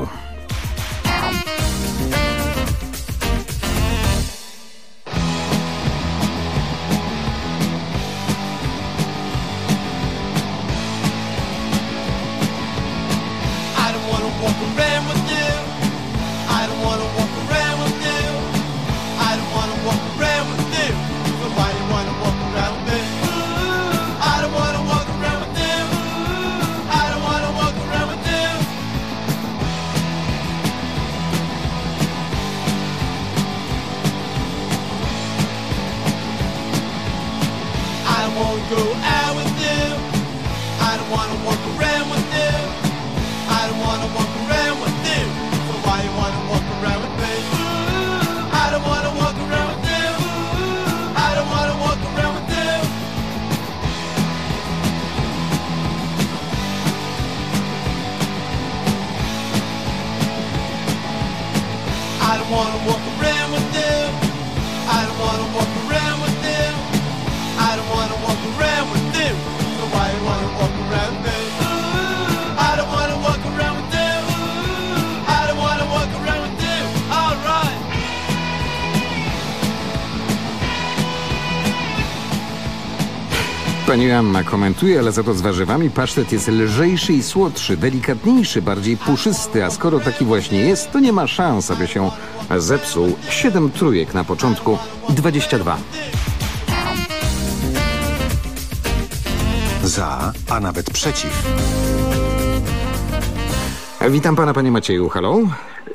Pani Joanna komentuje, ale za to z warzywami pasztet jest lżejszy i słodszy, delikatniejszy, bardziej puszysty, a skoro taki właśnie jest, to nie ma szans, aby się zepsuł. Siedem trójek na początku, 22. Za, a nawet przeciw. Witam pana, panie Macieju, halo.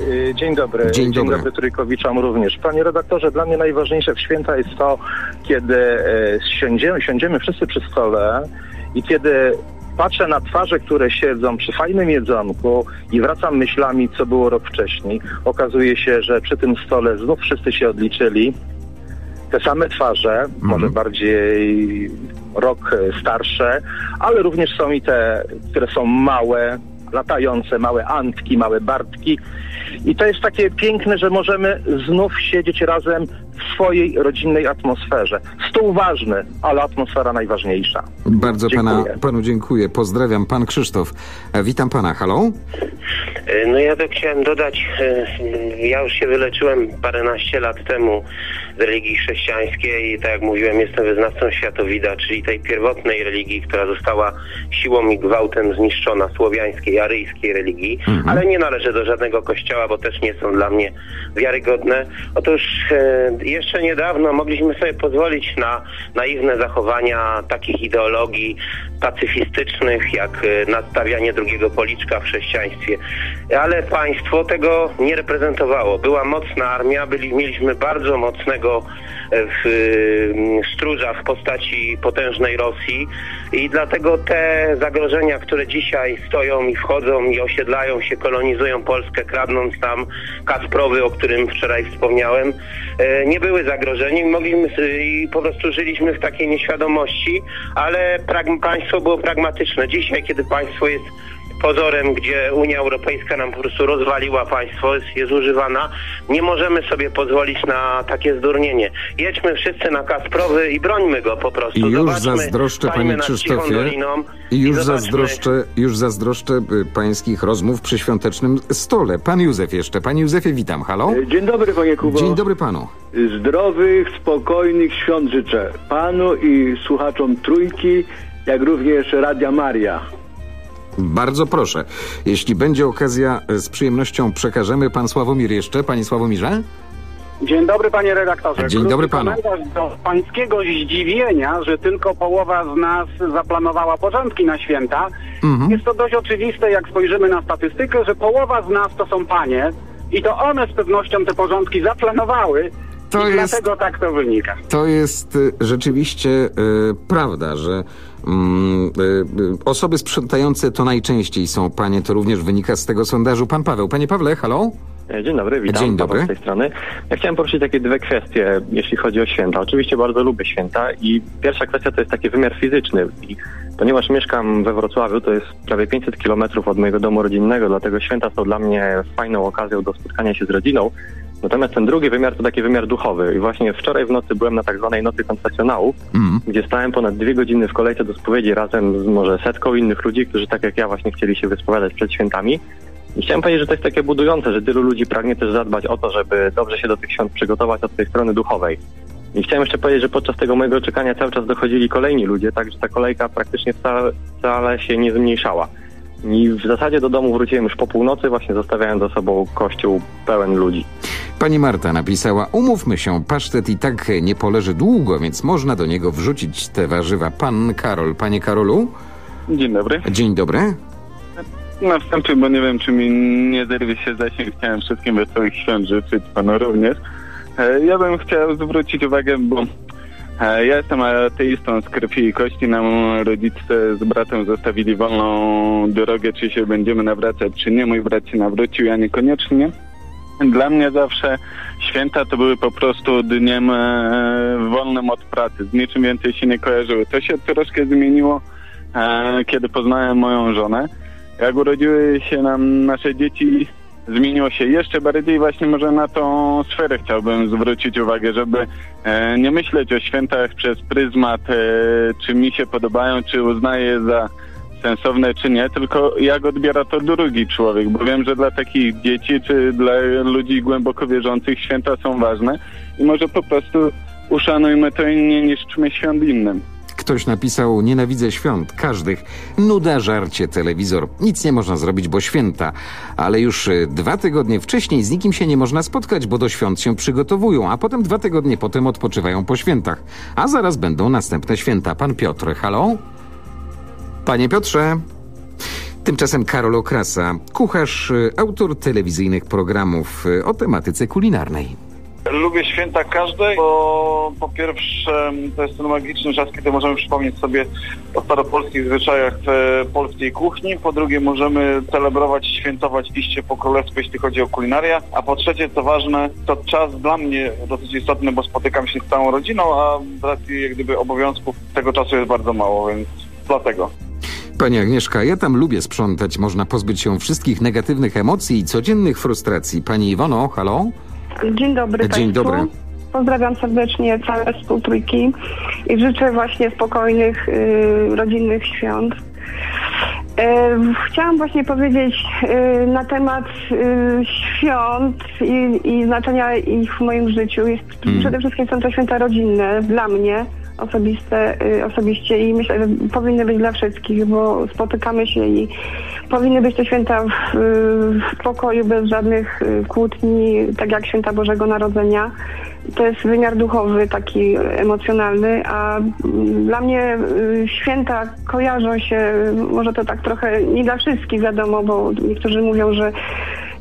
Y, Dzień dobry. Dzień dobry. dobry Trójkowiczom również. Panie redaktorze, dla mnie najważniejsze w święta jest to, kiedy e, siądziemy, siądziemy wszyscy przy stole i kiedy patrzę na twarze, które siedzą przy fajnym jedzonku i wracam myślami, co było rok wcześniej. Okazuje się, że przy tym stole znów wszyscy się odliczyli. Te same twarze, może bardziej rok e, starsze, ale również są i te, które są małe, latające, małe Antki, małe Bartki. I to jest takie piękne, że możemy znów siedzieć razem w swojej rodzinnej atmosferze. Stół ważny, ale atmosfera najważniejsza. Bardzo pana, Dziękuję. panu dziękuję. Pozdrawiam, pan Krzysztof. E, Witam pana, halo. E, No ja to chciałem dodać, e, ja już się wyleczyłem paręnaście lat temu z religii chrześcijańskiej i tak jak mówiłem jestem wyznawcą światowida, czyli tej pierwotnej religii, która została siłą i gwałtem zniszczona, słowiańskiej, aryjskiej religii, ale nie należę do żadnego kościoła bo też nie są dla mnie wiarygodne. Otóż jeszcze niedawno mogliśmy sobie pozwolić na naiwne zachowania takich ideologii pacyfistycznych, jak e, nadstawianie drugiego policzka w chrześcijaństwie. Ale państwo tego nie reprezentowało. Była mocna armia, byli, mieliśmy bardzo mocnego e, w, stróża w postaci potężnej Rosji i dlatego te zagrożenia, które dzisiaj stoją i wchodzą i osiedlają się, kolonizują Polskę, kradnąc tam Kasprowy, o którym wczoraj wspomniałem, e, nie były zagrożeniem. Mogliśmy i po prostu żyliśmy w takiej nieświadomości, ale prag- państwo było pragmatyczne. Dzisiaj, kiedy państwo jest pozorem, gdzie Unia Europejska nam po prostu rozwaliła państwo, jest, jest używana, nie możemy sobie pozwolić na takie zdurnienie. Jedźmy wszyscy na Kasprowy i brońmy go po prostu. I już Zobaczmy, zazdroszczę, panie Krzysztofie, i już zobaczmy- zazdroszczę, już zazdroszczę y, pańskich rozmów przy świątecznym stole. Pan Józef jeszcze. Panie Józefie, witam. Halo? Dzień dobry, panie Kubo. Dzień dobry panu. Zdrowych, spokojnych świąt życzę panu i słuchaczom Trójki, jak również Radia Maria. Bardzo proszę. Jeśli będzie okazja, y, z przyjemnością przekażemy. Pan Sławomir jeszcze. Panie Sławomirze? Dzień dobry panie redaktorze. Dzień dobry panu. do pańskiego zdziwienia, że tylko połowa z nas zaplanowała porządki na święta. Mhm. Jest to dość oczywiste, jak spojrzymy na statystykę, że połowa z nas to są panie i to one z pewnością te porządki zaplanowały To i jest- dlatego tak to wynika. To jest y, rzeczywiście y, prawda, że osoby sprzątające to najczęściej są panie. To również wynika z tego sondażu. Pan Paweł. Panie Pawle, halo? E, Dzień dobry, witam. Dzień dobry. Paweł Z tej strony. Ja chciałem poruszyć takie dwie kwestie, jeśli chodzi o święta. Oczywiście bardzo lubię święta i pierwsza kwestia to jest taki wymiar fizyczny. I ponieważ mieszkam we Wrocławiu, to jest prawie 500 kilometrów od mojego domu rodzinnego, dlatego święta są dla mnie fajną okazją do spotkania się z rodziną. Natomiast ten drugi wymiar to taki wymiar duchowy. I właśnie wczoraj w nocy byłem na tak zwanej nocy konfesjonału, gdzie stałem ponad dwie godziny w kolejce do spowiedzi razem z może setką innych ludzi, którzy tak jak ja właśnie chcieli się wyspowiadać przed świętami. I chciałem powiedzieć, że to jest takie budujące, że tylu ludzi pragnie też zadbać o to, żeby dobrze się do tych świąt przygotować od tej strony duchowej. I chciałem jeszcze powiedzieć, że podczas tego mojego czekania cały czas dochodzili kolejni ludzie, także ta kolejka praktycznie wcale, wcale się nie zmniejszała. I w zasadzie do domu wróciłem już po północy, właśnie zostawiając za sobą kościół pełen ludzi. Pani Marta napisała: Umówmy się, pasztet i tak nie poleży długo, więc można do niego wrzucić te warzywa. Pan Karol. Panie Karolu? Dzień dobry. Dzień dobry. Na wstępie, bo nie wiem, czy mi nie zerwie się zasięg, chciałem wszystkim wesołych świąt życzyć, panu również. E, Ja bym chciał zwrócić uwagę, bo ja jestem ateistą z krwi i kości. Nam rodzice z bratem zostawili wolną drogę, czy się będziemy nawracać, czy nie. Mój brat się nawrócił, ja niekoniecznie. Dla mnie zawsze święta to były po prostu dniem e, wolnym od pracy. Z niczym więcej się nie kojarzyły. To się troszkę zmieniło, e, kiedy poznałem moją żonę. Jak urodziły się nam nasze dzieci, zmieniło się jeszcze bardziej właśnie może na tą sferę chciałbym zwrócić uwagę, żeby e, nie myśleć o świętach przez pryzmat, e, czy mi się podobają, czy uznaję za sensowne, czy nie, tylko jak odbiera to drugi człowiek, bo wiem, że dla takich dzieci, czy dla ludzi głęboko wierzących święta są ważne i może po prostu uszanujmy to i nie niszczmy świąt innym. Ktoś napisał: Nienawidzę świąt, każdych. Nuda, żarcie, telewizor. Nic nie można zrobić, bo święta. Ale już y, dwa tygodnie wcześniej z nikim się nie można spotkać, bo do świąt się przygotowują, a potem dwa tygodnie potem odpoczywają po świętach. A zaraz będą następne święta. Pan Piotr, halo? Panie Piotrze. Tymczasem Karol Okrasa, kucharz, y, autor telewizyjnych programów y, o tematyce kulinarnej. Lubię święta każde, bo po pierwsze to jest ten magiczny czas, kiedy możemy przypomnieć sobie o staropolskich zwyczajach w polskiej kuchni. Po drugie możemy celebrować, świętować iście po królewsku, jeśli chodzi o kulinarię. A po trzecie, co ważne, to czas dla mnie dosyć istotny, bo spotykam się z całą rodziną, a z racji jak gdyby obowiązków tego czasu jest bardzo mało, więc dlatego. Pani Agnieszka, ja tam lubię sprzątać. Można pozbyć się wszystkich negatywnych emocji i codziennych frustracji. Pani Iwono, halo? Dzień dobry Dzień Państwu. dobry. Pozdrawiam serdecznie całe współtrójki i życzę właśnie spokojnych, y, rodzinnych świąt. Y, chciałam właśnie powiedzieć y, na temat y, świąt i, i znaczenia ich w moim życiu. Jest, Mm. Przede wszystkim są to święta rodzinne dla mnie, osobiste, y, osobiście i myślę, że powinny być dla wszystkich, bo spotykamy się i powinny być te święta w, w spokoju, bez żadnych y, kłótni, tak jak święta Bożego Narodzenia. To jest wymiar duchowy, taki emocjonalny, a mm, dla mnie y, święta kojarzą się, może to tak trochę nie dla wszystkich wiadomo, bo niektórzy mówią, że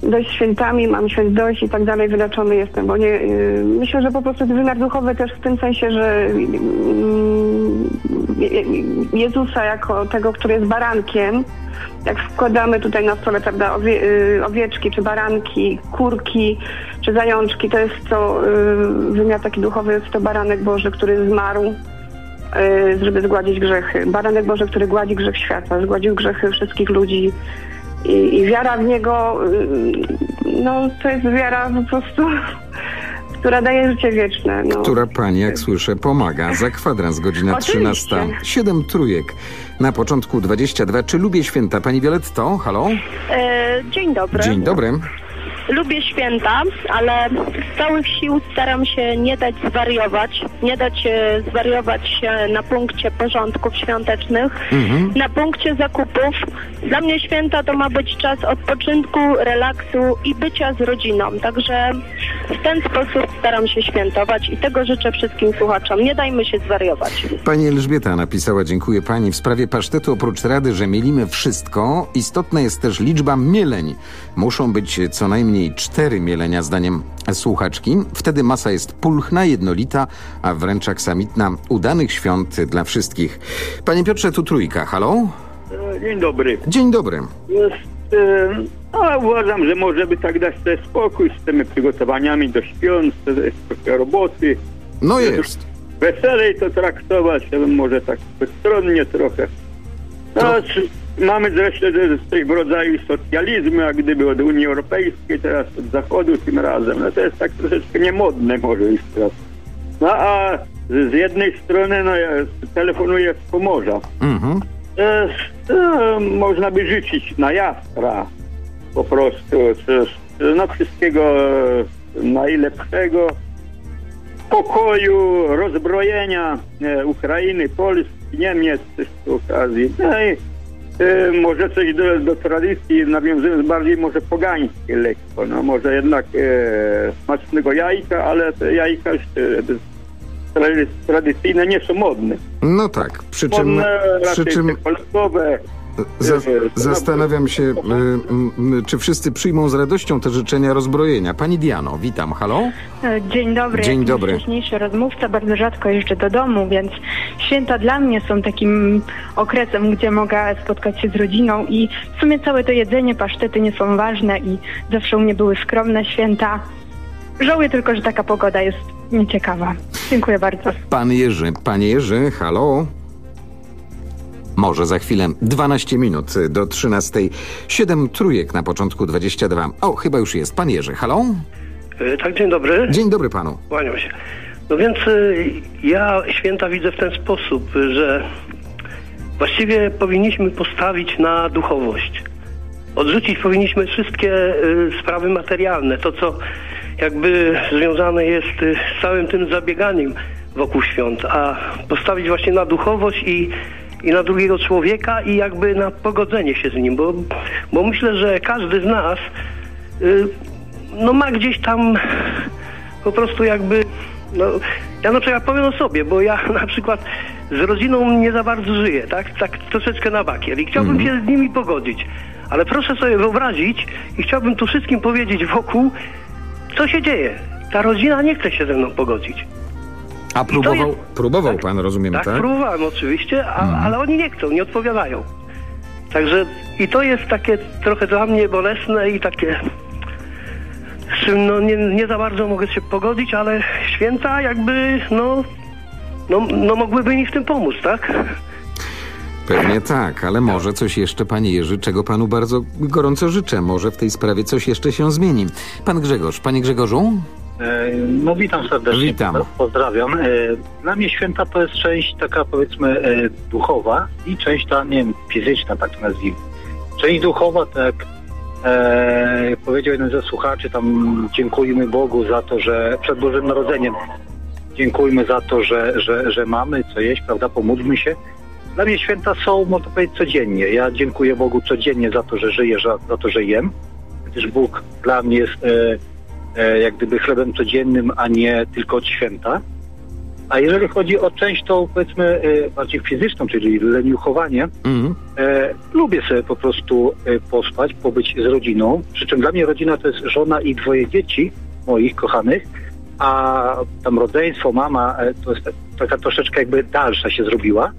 dość świętami, mam święt dość i tak dalej, wyleczony jestem, bo nie, y, myślę, że po prostu wymiar duchowy też w tym sensie, że mm, Je- Jezusa jako tego, który jest barankiem, jak wkładamy tutaj na stole, prawda, owie, y, owieczki, czy baranki, kurki, czy zajączki, to jest to y, wymiar taki duchowy, jest to baranek Boży, który zmarł, żeby zgładzić grzechy. Baranek Boży, który gładzi grzech świata, zgładził grzechy wszystkich ludzi. I, i wiara w Niego, y, no to jest wiara po prostu, która daje życie wieczne. No. Która pani, jak słyszę, pomaga. Za kwadrans, godzina Oczywiście. 13. Siedem trójek. Na początku 22. Czy lubię święta? Pani Violetto, halo? E, dzień dobry. Dzień dobry. Lubię święta, ale z całych sił staram się nie dać zwariować, nie dać e, zwariować się na punkcie porządków świątecznych, Mhm. na punkcie zakupów. Dla mnie święta to ma być czas odpoczynku, relaksu i bycia z rodziną. Także w ten sposób staram się świętować i tego życzę wszystkim słuchaczom. Nie dajmy się zwariować. Pani Elżbieta napisała, dziękuję pani. W sprawie pasztetu oprócz rady, że mielimy wszystko, istotna jest też liczba mieleń. Muszą być co najmniej cztery mielenia, zdaniem słuchaczki. Wtedy masa jest pulchna, jednolita, a wręcz aksamitna. Udanych świąt dla wszystkich. Panie Piotrze, tu trójka. Halo? Dzień dobry. Dzień dobry. Jest, e, no, uważam, że może by tak dać sobie spokój z tymi przygotowaniami do świąt, trochę roboty. No jest. Weselej to traktować, może tak bezstronnie trochę. No, czy- mamy zresztą z tych rodzaju socjalizmu, jak gdyby od Unii Europejskiej, teraz od Zachodu tym razem. No to jest tak troszeczkę niemodne może już teraz. No a z z jednej strony, no ja telefonuję z Pomorza. Mhm. E, e, można by życzyć na jastra po prostu no wszystkiego e, najlepszego pokoju, rozbrojenia e, Ukrainy, Polski, Niemiec przy okazji. No i e, może coś do, do tradycji, nawiązując bardziej może pogańskie lekko, no może jednak e, smacznego jajka, ale te jajka już, e, trady- tradycyjne nie są modne. No tak, przy czym, Modne przy czym te zastanawiam się, y, y, czy wszyscy przyjmą z radością te życzenia rozbrojenia. Pani Diano, witam, halo? Dzień dobry. Dzień dobry. Wcześniejszy rozmówca bardzo rzadko jeżdżę do domu, więc święta dla mnie są takim okresem, gdzie mogę spotkać się z rodziną i w sumie całe to jedzenie, pasztety nie są ważne i zawsze u mnie były skromne święta. Żałuję tylko, że taka pogoda jest nieciekawa. Dziękuję bardzo. Pan Jerzy, panie Jerzy, halo? Może za chwilę 12 minut do 13. 7 trójek na początku 22. O, chyba już jest. Pan Jerzy, halo? E, Tak, dzień dobry. Dzień dobry panu. Kłaniam się. No więc y, ja święta widzę w ten sposób, że właściwie powinniśmy postawić na duchowość. Odrzucić powinniśmy wszystkie y, sprawy materialne, to co jakby związane jest z całym tym zabieganiem wokół świąt, a postawić właśnie na duchowość i, i na drugiego człowieka i jakby na pogodzenie się z nim, bo, bo myślę, że każdy z nas y, no ma gdzieś tam po prostu jakby no, ja na przykład powiem o sobie, bo ja na przykład z rodziną nie za bardzo żyję, tak? Tak troszeczkę na bakier i chciałbym się z nimi pogodzić. Ale proszę sobie wyobrazić i chciałbym tu wszystkim powiedzieć wokół, co się dzieje. Ta rodzina nie chce się ze mną pogodzić. A próbował, próbował pan, rozumiem, Tak, tak? próbowałem oczywiście, a, ale oni nie chcą, nie odpowiadają. Także i to jest takie trochę dla mnie bolesne i takie z czym no, nie, nie za bardzo mogę się pogodzić, ale święta jakby no, no, no mogłyby mi w tym pomóc, tak? Pewnie tak, ale może coś jeszcze, panie Jerzy, czego panu bardzo gorąco życzę. Może w tej sprawie coś jeszcze się zmieni. Pan Grzegorz, panie Grzegorzu? E, No witam serdecznie. Witam. Pozdrawiam. E, Dla mnie święta to jest część taka powiedzmy e, duchowa i część ta, nie wiem, fizyczna, tak nazwijmy. Część duchowa, tak jak e, powiedział jeden ze słuchaczy, tam dziękujemy Bogu za to, że przed Bożym Narodzeniem dziękujmy za to, że, że, że mamy co jeść, prawda, pomódlmy się. Dla mnie święta są, można powiedzieć, codziennie. Ja dziękuję Bogu codziennie za to, że żyję, za, za to, że jem, gdyż Bóg dla mnie jest e, jak gdyby chlebem codziennym, a nie tylko od święta. A jeżeli chodzi o część tą, powiedzmy, e, bardziej fizyczną, czyli leniuchowanie, Mhm. E, lubię sobie po prostu e, pospać, pobyć z rodziną. Przy czym dla mnie rodzina to jest żona i dwoje dzieci moich kochanych, a tam rodzeństwo, mama e, to jest tak- taka troszeczkę jakby dalsza się zrobiła.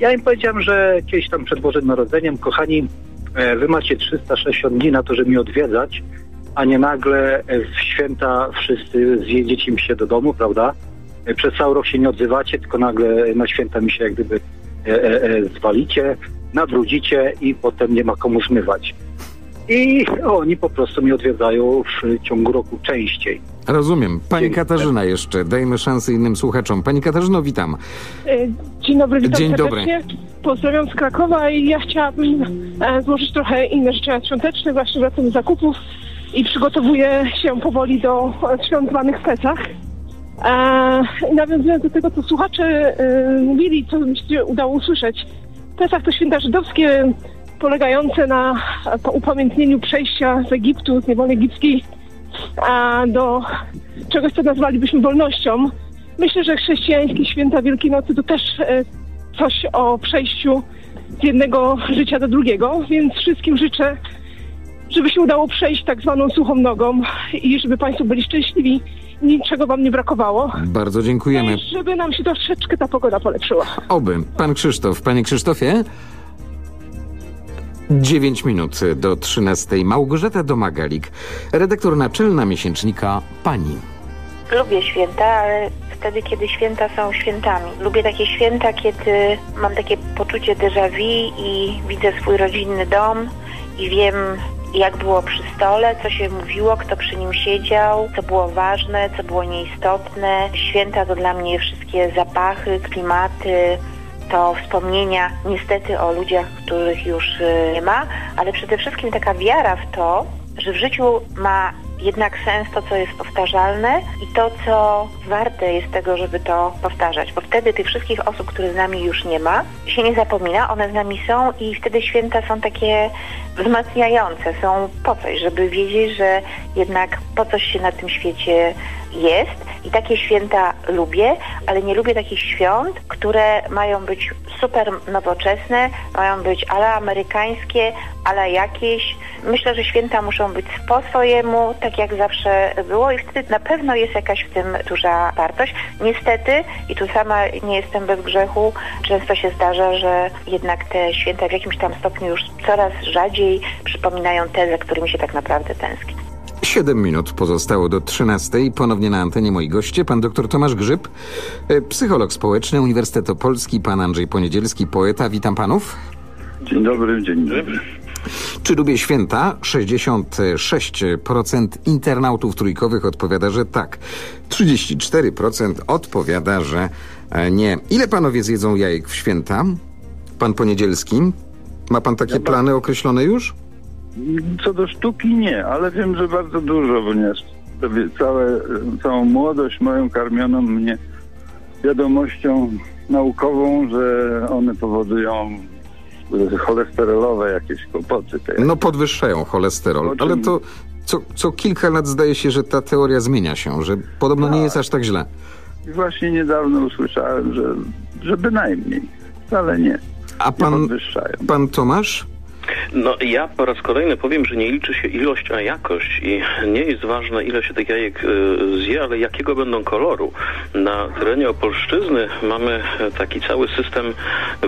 Ja im powiedziałem, że kiedyś tam przed Bożym Narodzeniem, kochani, e, wy macie 360 dni na to, żeby mnie odwiedzać, a nie nagle e, w święta wszyscy zjedziecie mi się do domu, prawda? E, Przez cały rok się nie odzywacie, tylko nagle na święta mi się jak gdyby e, e, e, zwalicie, nawrócicie i potem nie ma komu zmywać. I oni po prostu mnie odwiedzają w ciągu roku częściej. Rozumiem. Pani Katarzyna jeszcze. Dajmy szansę innym słuchaczom. Pani Katarzyno, witam. Dzień dobry, witam Dzień serdecznie. Pozdrawiam z Krakowa i ja chciałabym złożyć trochę inne życzenia świąteczne. Właśnie wracam z zakupów i przygotowuję się powoli do świąt zwanych w Pesach. E, i nawiązując do tego, co słuchacze e, mówili, co mi się udało usłyszeć. Pesach to święta żydowskie polegające na upamiętnieniu przejścia z Egiptu, z niewoli egipskiej do czegoś, co nazwalibyśmy wolnością. Myślę, że chrześcijańskie święta Wielkiej Nocy to też e, coś o przejściu z jednego życia do drugiego, więc wszystkim życzę, żeby się udało przejść tak zwaną suchą nogą i żeby Państwo byli szczęśliwi, niczego Wam nie brakowało. Bardzo dziękujemy. I żeby nam się troszeczkę ta pogoda polepszyła. Oby. Pan Krzysztof. Panie Krzysztofie? 9 minut do 13. Małgorzata Domagalik, redaktor naczelna miesięcznika Pani. Lubię święta, ale wtedy, kiedy święta są świętami. Lubię takie święta, kiedy mam takie poczucie déjà vu i widzę swój rodzinny dom i wiem, jak było przy stole, co się mówiło, kto przy nim siedział, co było ważne, co było nieistotne. Święta to dla mnie wszystkie zapachy, klimaty, to wspomnienia niestety o ludziach, których już y, nie ma, ale przede wszystkim taka wiara w to, że w życiu ma jednak sens to, co jest powtarzalne i to, co warte jest tego, żeby to powtarzać. Bo wtedy tych wszystkich osób, których z nami już nie ma, się nie zapomina, one z nami są i wtedy święta są takie wzmacniające, są po coś, żeby wiedzieć, że jednak po coś się na tym świecie jest i takie święta lubię, ale nie lubię takich świąt, które mają być super nowoczesne, mają być ala amerykańskie, ala jakieś. Myślę, że święta muszą być po swojemu, tak jak zawsze było i wtedy na pewno jest jakaś w tym duża wartość. Niestety, i tu sama nie jestem bez grzechu, często się zdarza, że jednak te święta w jakimś tam stopniu już coraz rzadziej przypominają te, za którymi się tak naprawdę tęskni. 7 minut pozostało do 13. Ponownie na antenie moi goście, pan dr Tomasz Grzyb, e, psycholog społeczny Uniwersytet Opolski, pan Andrzej Poniedzielski, poeta. Witam panów. Dzień dobry, dzień dobry. Czy lubię święta? 66% internautów trójkowych odpowiada, że tak. 34% odpowiada, że e, nie. Ile panowie zjedzą jajek w święta? Pan Poniedzielski? Ma pan takie plany określone już? Co do sztuki nie, ale wiem, że bardzo dużo, ponieważ całe, całą młodość moją karmiono mnie wiadomością naukową, że one powodują cholesterolowe jakieś kłopoty. Te No podwyższają cholesterol, ale to co, co kilka lat zdaje się, że ta teoria zmienia się, że podobno nie jest aż tak źle. I właśnie niedawno usłyszałem, że, że bynajmniej, wcale nie. A pan, podwyższają. pan Tomasz? No ja po raz kolejny powiem, że nie liczy się ilość, a jakość i nie jest ważne ile się tych jajek y, zje, ale jakiego będą koloru. Na terenie Opolszczyzny mamy e, taki cały system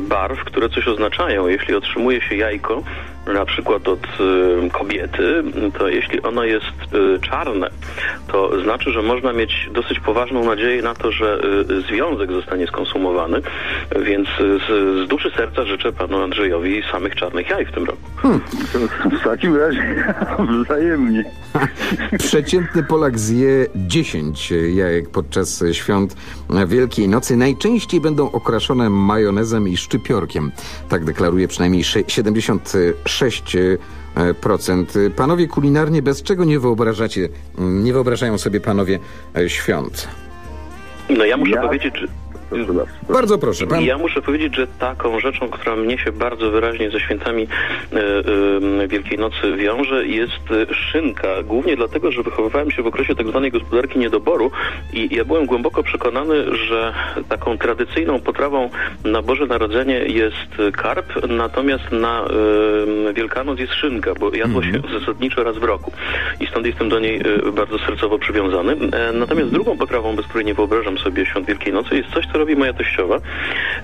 barw, które coś oznaczają. Jeśli otrzymuje się jajko, na przykład od y, kobiety, to jeśli ono jest y, czarne, to znaczy, że można mieć dosyć poważną nadzieję na to, że związek zostanie skonsumowany, więc z, z duszy serca życzę panu Andrzejowi samych czarnych jaj w tym roku. W takim razie wzajemnie. Przeciętny Polak zje 10 jajek podczas świąt Wielkiej Nocy. Najczęściej będą okraszone majonezem i szczypiorkiem. Tak deklaruje przynajmniej sze- 76%. Panowie kulinarnie bez czego nie wyobrażacie, nie wyobrażają sobie panowie e, świąt? No ja muszę Ja- powiedzieć, że bardzo. Bardzo proszę, pan. Ja muszę powiedzieć, że taką rzeczą, która mnie się bardzo wyraźnie ze świętami e, e, Wielkiej Nocy wiąże, jest e, szynka. Głównie dlatego, że wychowywałem się w okresie tak zwanej gospodarki niedoboru i ja byłem głęboko przekonany, że taką tradycyjną potrawą na Boże Narodzenie jest karp, natomiast na Wielkanoc jest szynka, bo jadło się zasadniczo raz w roku. I stąd jestem do niej bardzo sercowo przywiązany. Natomiast drugą potrawą, bez której nie wyobrażam sobie świąt Wielkiej Nocy, jest coś, co robi moja teściowa.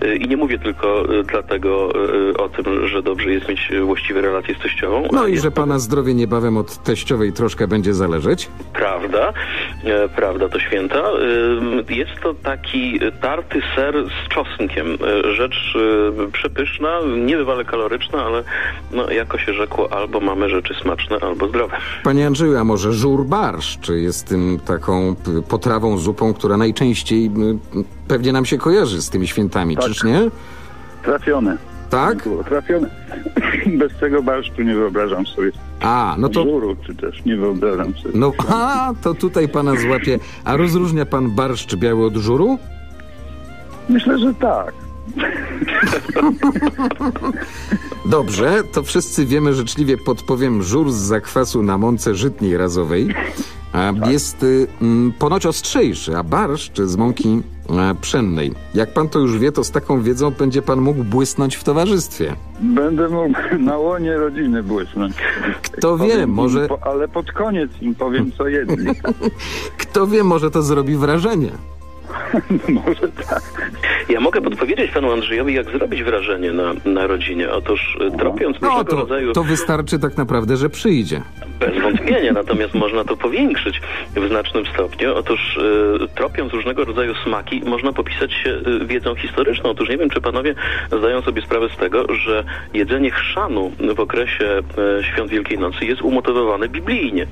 E, I nie mówię tylko e, dlatego e, o tym, że dobrze jest mieć właściwe relacje z teściową. No i że pana zdrowie niebawem od teściowej troszkę będzie zależeć. Prawda, e, prawda to święta. Jest to taki tarty ser z czosnkiem. E, Rzecz przepyszna, niebywale kaloryczna, ale no, jako się rzekło, albo mamy rzeczy smaczne, albo zdrowe. Panie Andrzeju, a może żur barszcz jest tym taką potrawą, zupą, która najczęściej y, pewnie nam się kojarzy z tymi świętami, Tak. czyż nie? Trafione. Tak? Trafione. Bez tego barszczu nie wyobrażam sobie. A, no to... Żuru, czy też nie wyobrażam sobie. No, a, to tutaj pana złapie. A rozróżnia pan barszcz biały od żuru? Myślę, że tak. Dobrze, to wszyscy wiemy, życzliwie podpowiem żur z zakwasu na mące żytniej razowej. A Jest y, mm, ponoć ostrzejszy, a barszcz z mąki pszennej. Jak pan to już wie, to z taką wiedzą będzie pan mógł błysnąć w towarzystwie. Będę mógł na łonie rodziny błysnąć. Kto wie, Powiem im może- Po, ale pod koniec im powiem, co jedli. Kto wie, może to zrobi wrażenie. Może tak. Ja mogę podpowiedzieć panu Andrzejowi, jak zrobić wrażenie na, na rodzinie. Otóż e, tropiąc No to, rodzaju... to wystarczy tak naprawdę, że przyjdzie. Bez wątpienia, natomiast można to powiększyć w znacznym stopniu. Otóż e, tropiąc różnego rodzaju smaki, można popisać się e, wiedzą historyczną. Otóż nie wiem, czy panowie zdają sobie sprawę z tego, że jedzenie chrzanu w okresie e, Świąt Wielkiej Nocy jest umotywowane biblijnie.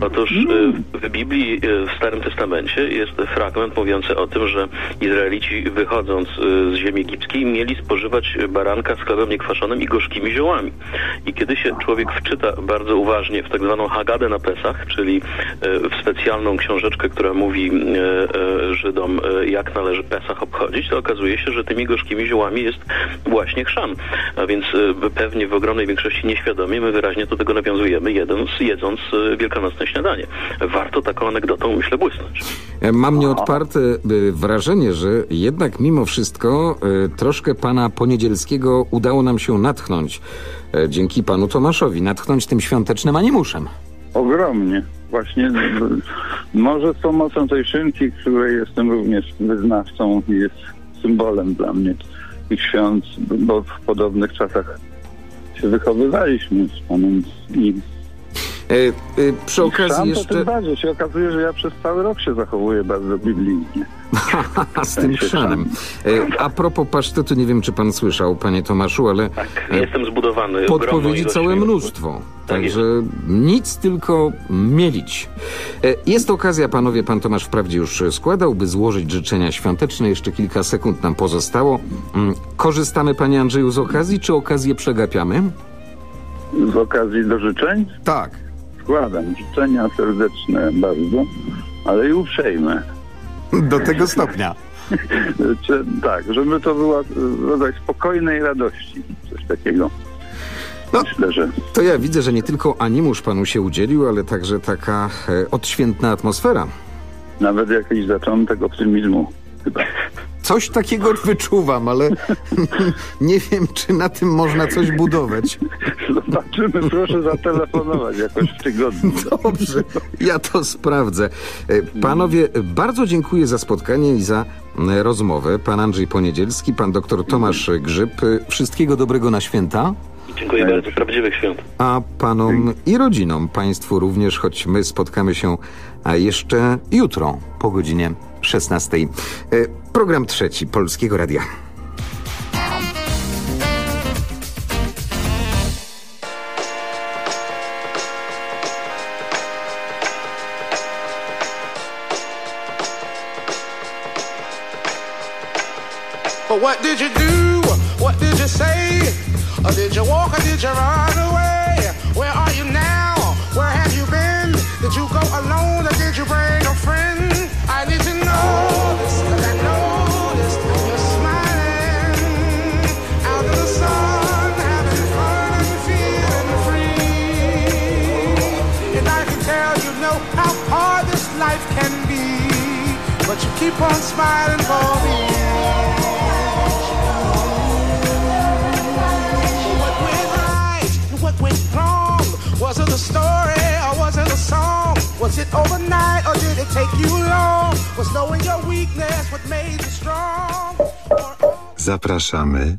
Otóż e, w Biblii, w Starym Testamencie jest fragment mówiący o tym, że Izraelici wychodząc z ziemi egipskiej mieli spożywać baranka z chlebem niekwaszonym i gorzkimi ziołami. I kiedy się człowiek wczyta bardzo uważnie w tak zwaną Hagadę na Pesach, czyli e, w specjalną książeczkę, która mówi e, e, Żydom, jak należy Pesach obchodzić, to okazuje się, że tymi gorzkimi ziołami jest właśnie chrzan. A więc pewnie w ogromnej większości nieświadomie my wyraźnie do tego nawiązujemy, jedząc, jedząc wielkanocne śniadanie. Warto taką anegdotą, myślę, błysnąć. Mam nieodparte wrażenie, że jednak mimo wszystko troszkę pana Poniedzielskiego udało nam się natchnąć. E, Dzięki panu Tomaszowi, natchnąć tym świątecznym animuszem. Ogromnie. Właśnie może z pomocą tej szynki, której jestem również wyznawcą i jest symbolem dla mnie tych świąt, bo w podobnych czasach się wychowywaliśmy z panem i Przy i okazji sam jeszcze... tym bardziej się okazuje, że ja przez cały rok się zachowuję bardzo biblijnie. z tym szanem. E, A propos pasztetu, nie wiem, czy pan słyszał, panie Tomaszu, ale e, Jestem zbudowany. podpowiedzi całe mnóstwo. Także nic, tylko mielić. E, Jest okazja, panowie, pan Tomasz wprawdzie już składał, by złożyć życzenia świąteczne. Jeszcze kilka sekund nam pozostało. Mm, Korzystamy, panie Andrzeju, z okazji, czy okazję przegapiamy? Z okazji do życzeń? Tak. Składam życzenia serdeczne bardzo, ale i uprzejme. Do tego stopnia. Czy, tak, żeby to była e, rodzaj spokojnej radości, coś takiego. Myślę, że To ja widzę, że nie tylko animusz panu się udzielił, ale także taka e, odświętna atmosfera. nawet jakiś zaczątek optymizmu chyba. Coś takiego wyczuwam, ale nie wiem, czy na tym można coś budować. Zobaczymy, proszę zatelefonować jakoś w tygodniu. Dobrze, ja to sprawdzę. E, Panowie, bardzo dziękuję za spotkanie i za e, rozmowę. Pan Andrzej Poniedzielski, pan doktor Tomasz Grzyb. E, Wszystkiego dobrego na święta. Dziękuję bardzo. Prawdziwych świąt. A panom i rodzinom, państwu również, choć my spotkamy się a jeszcze jutro po godzinie 16. E, Program trzeci Polskiego Radia. What did you do? What did you say? Or did you walk or did you run away? Keep on smiling for me. What went right and what went wrong? Was it a story or was it a song? Was it overnight or did it take you long? Was knowing your weakness what made you strong? Zapraszamy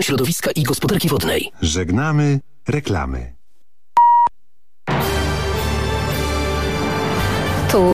Ochrony Środowiska i Gospodarki Wodnej. Żegnamy reklamy.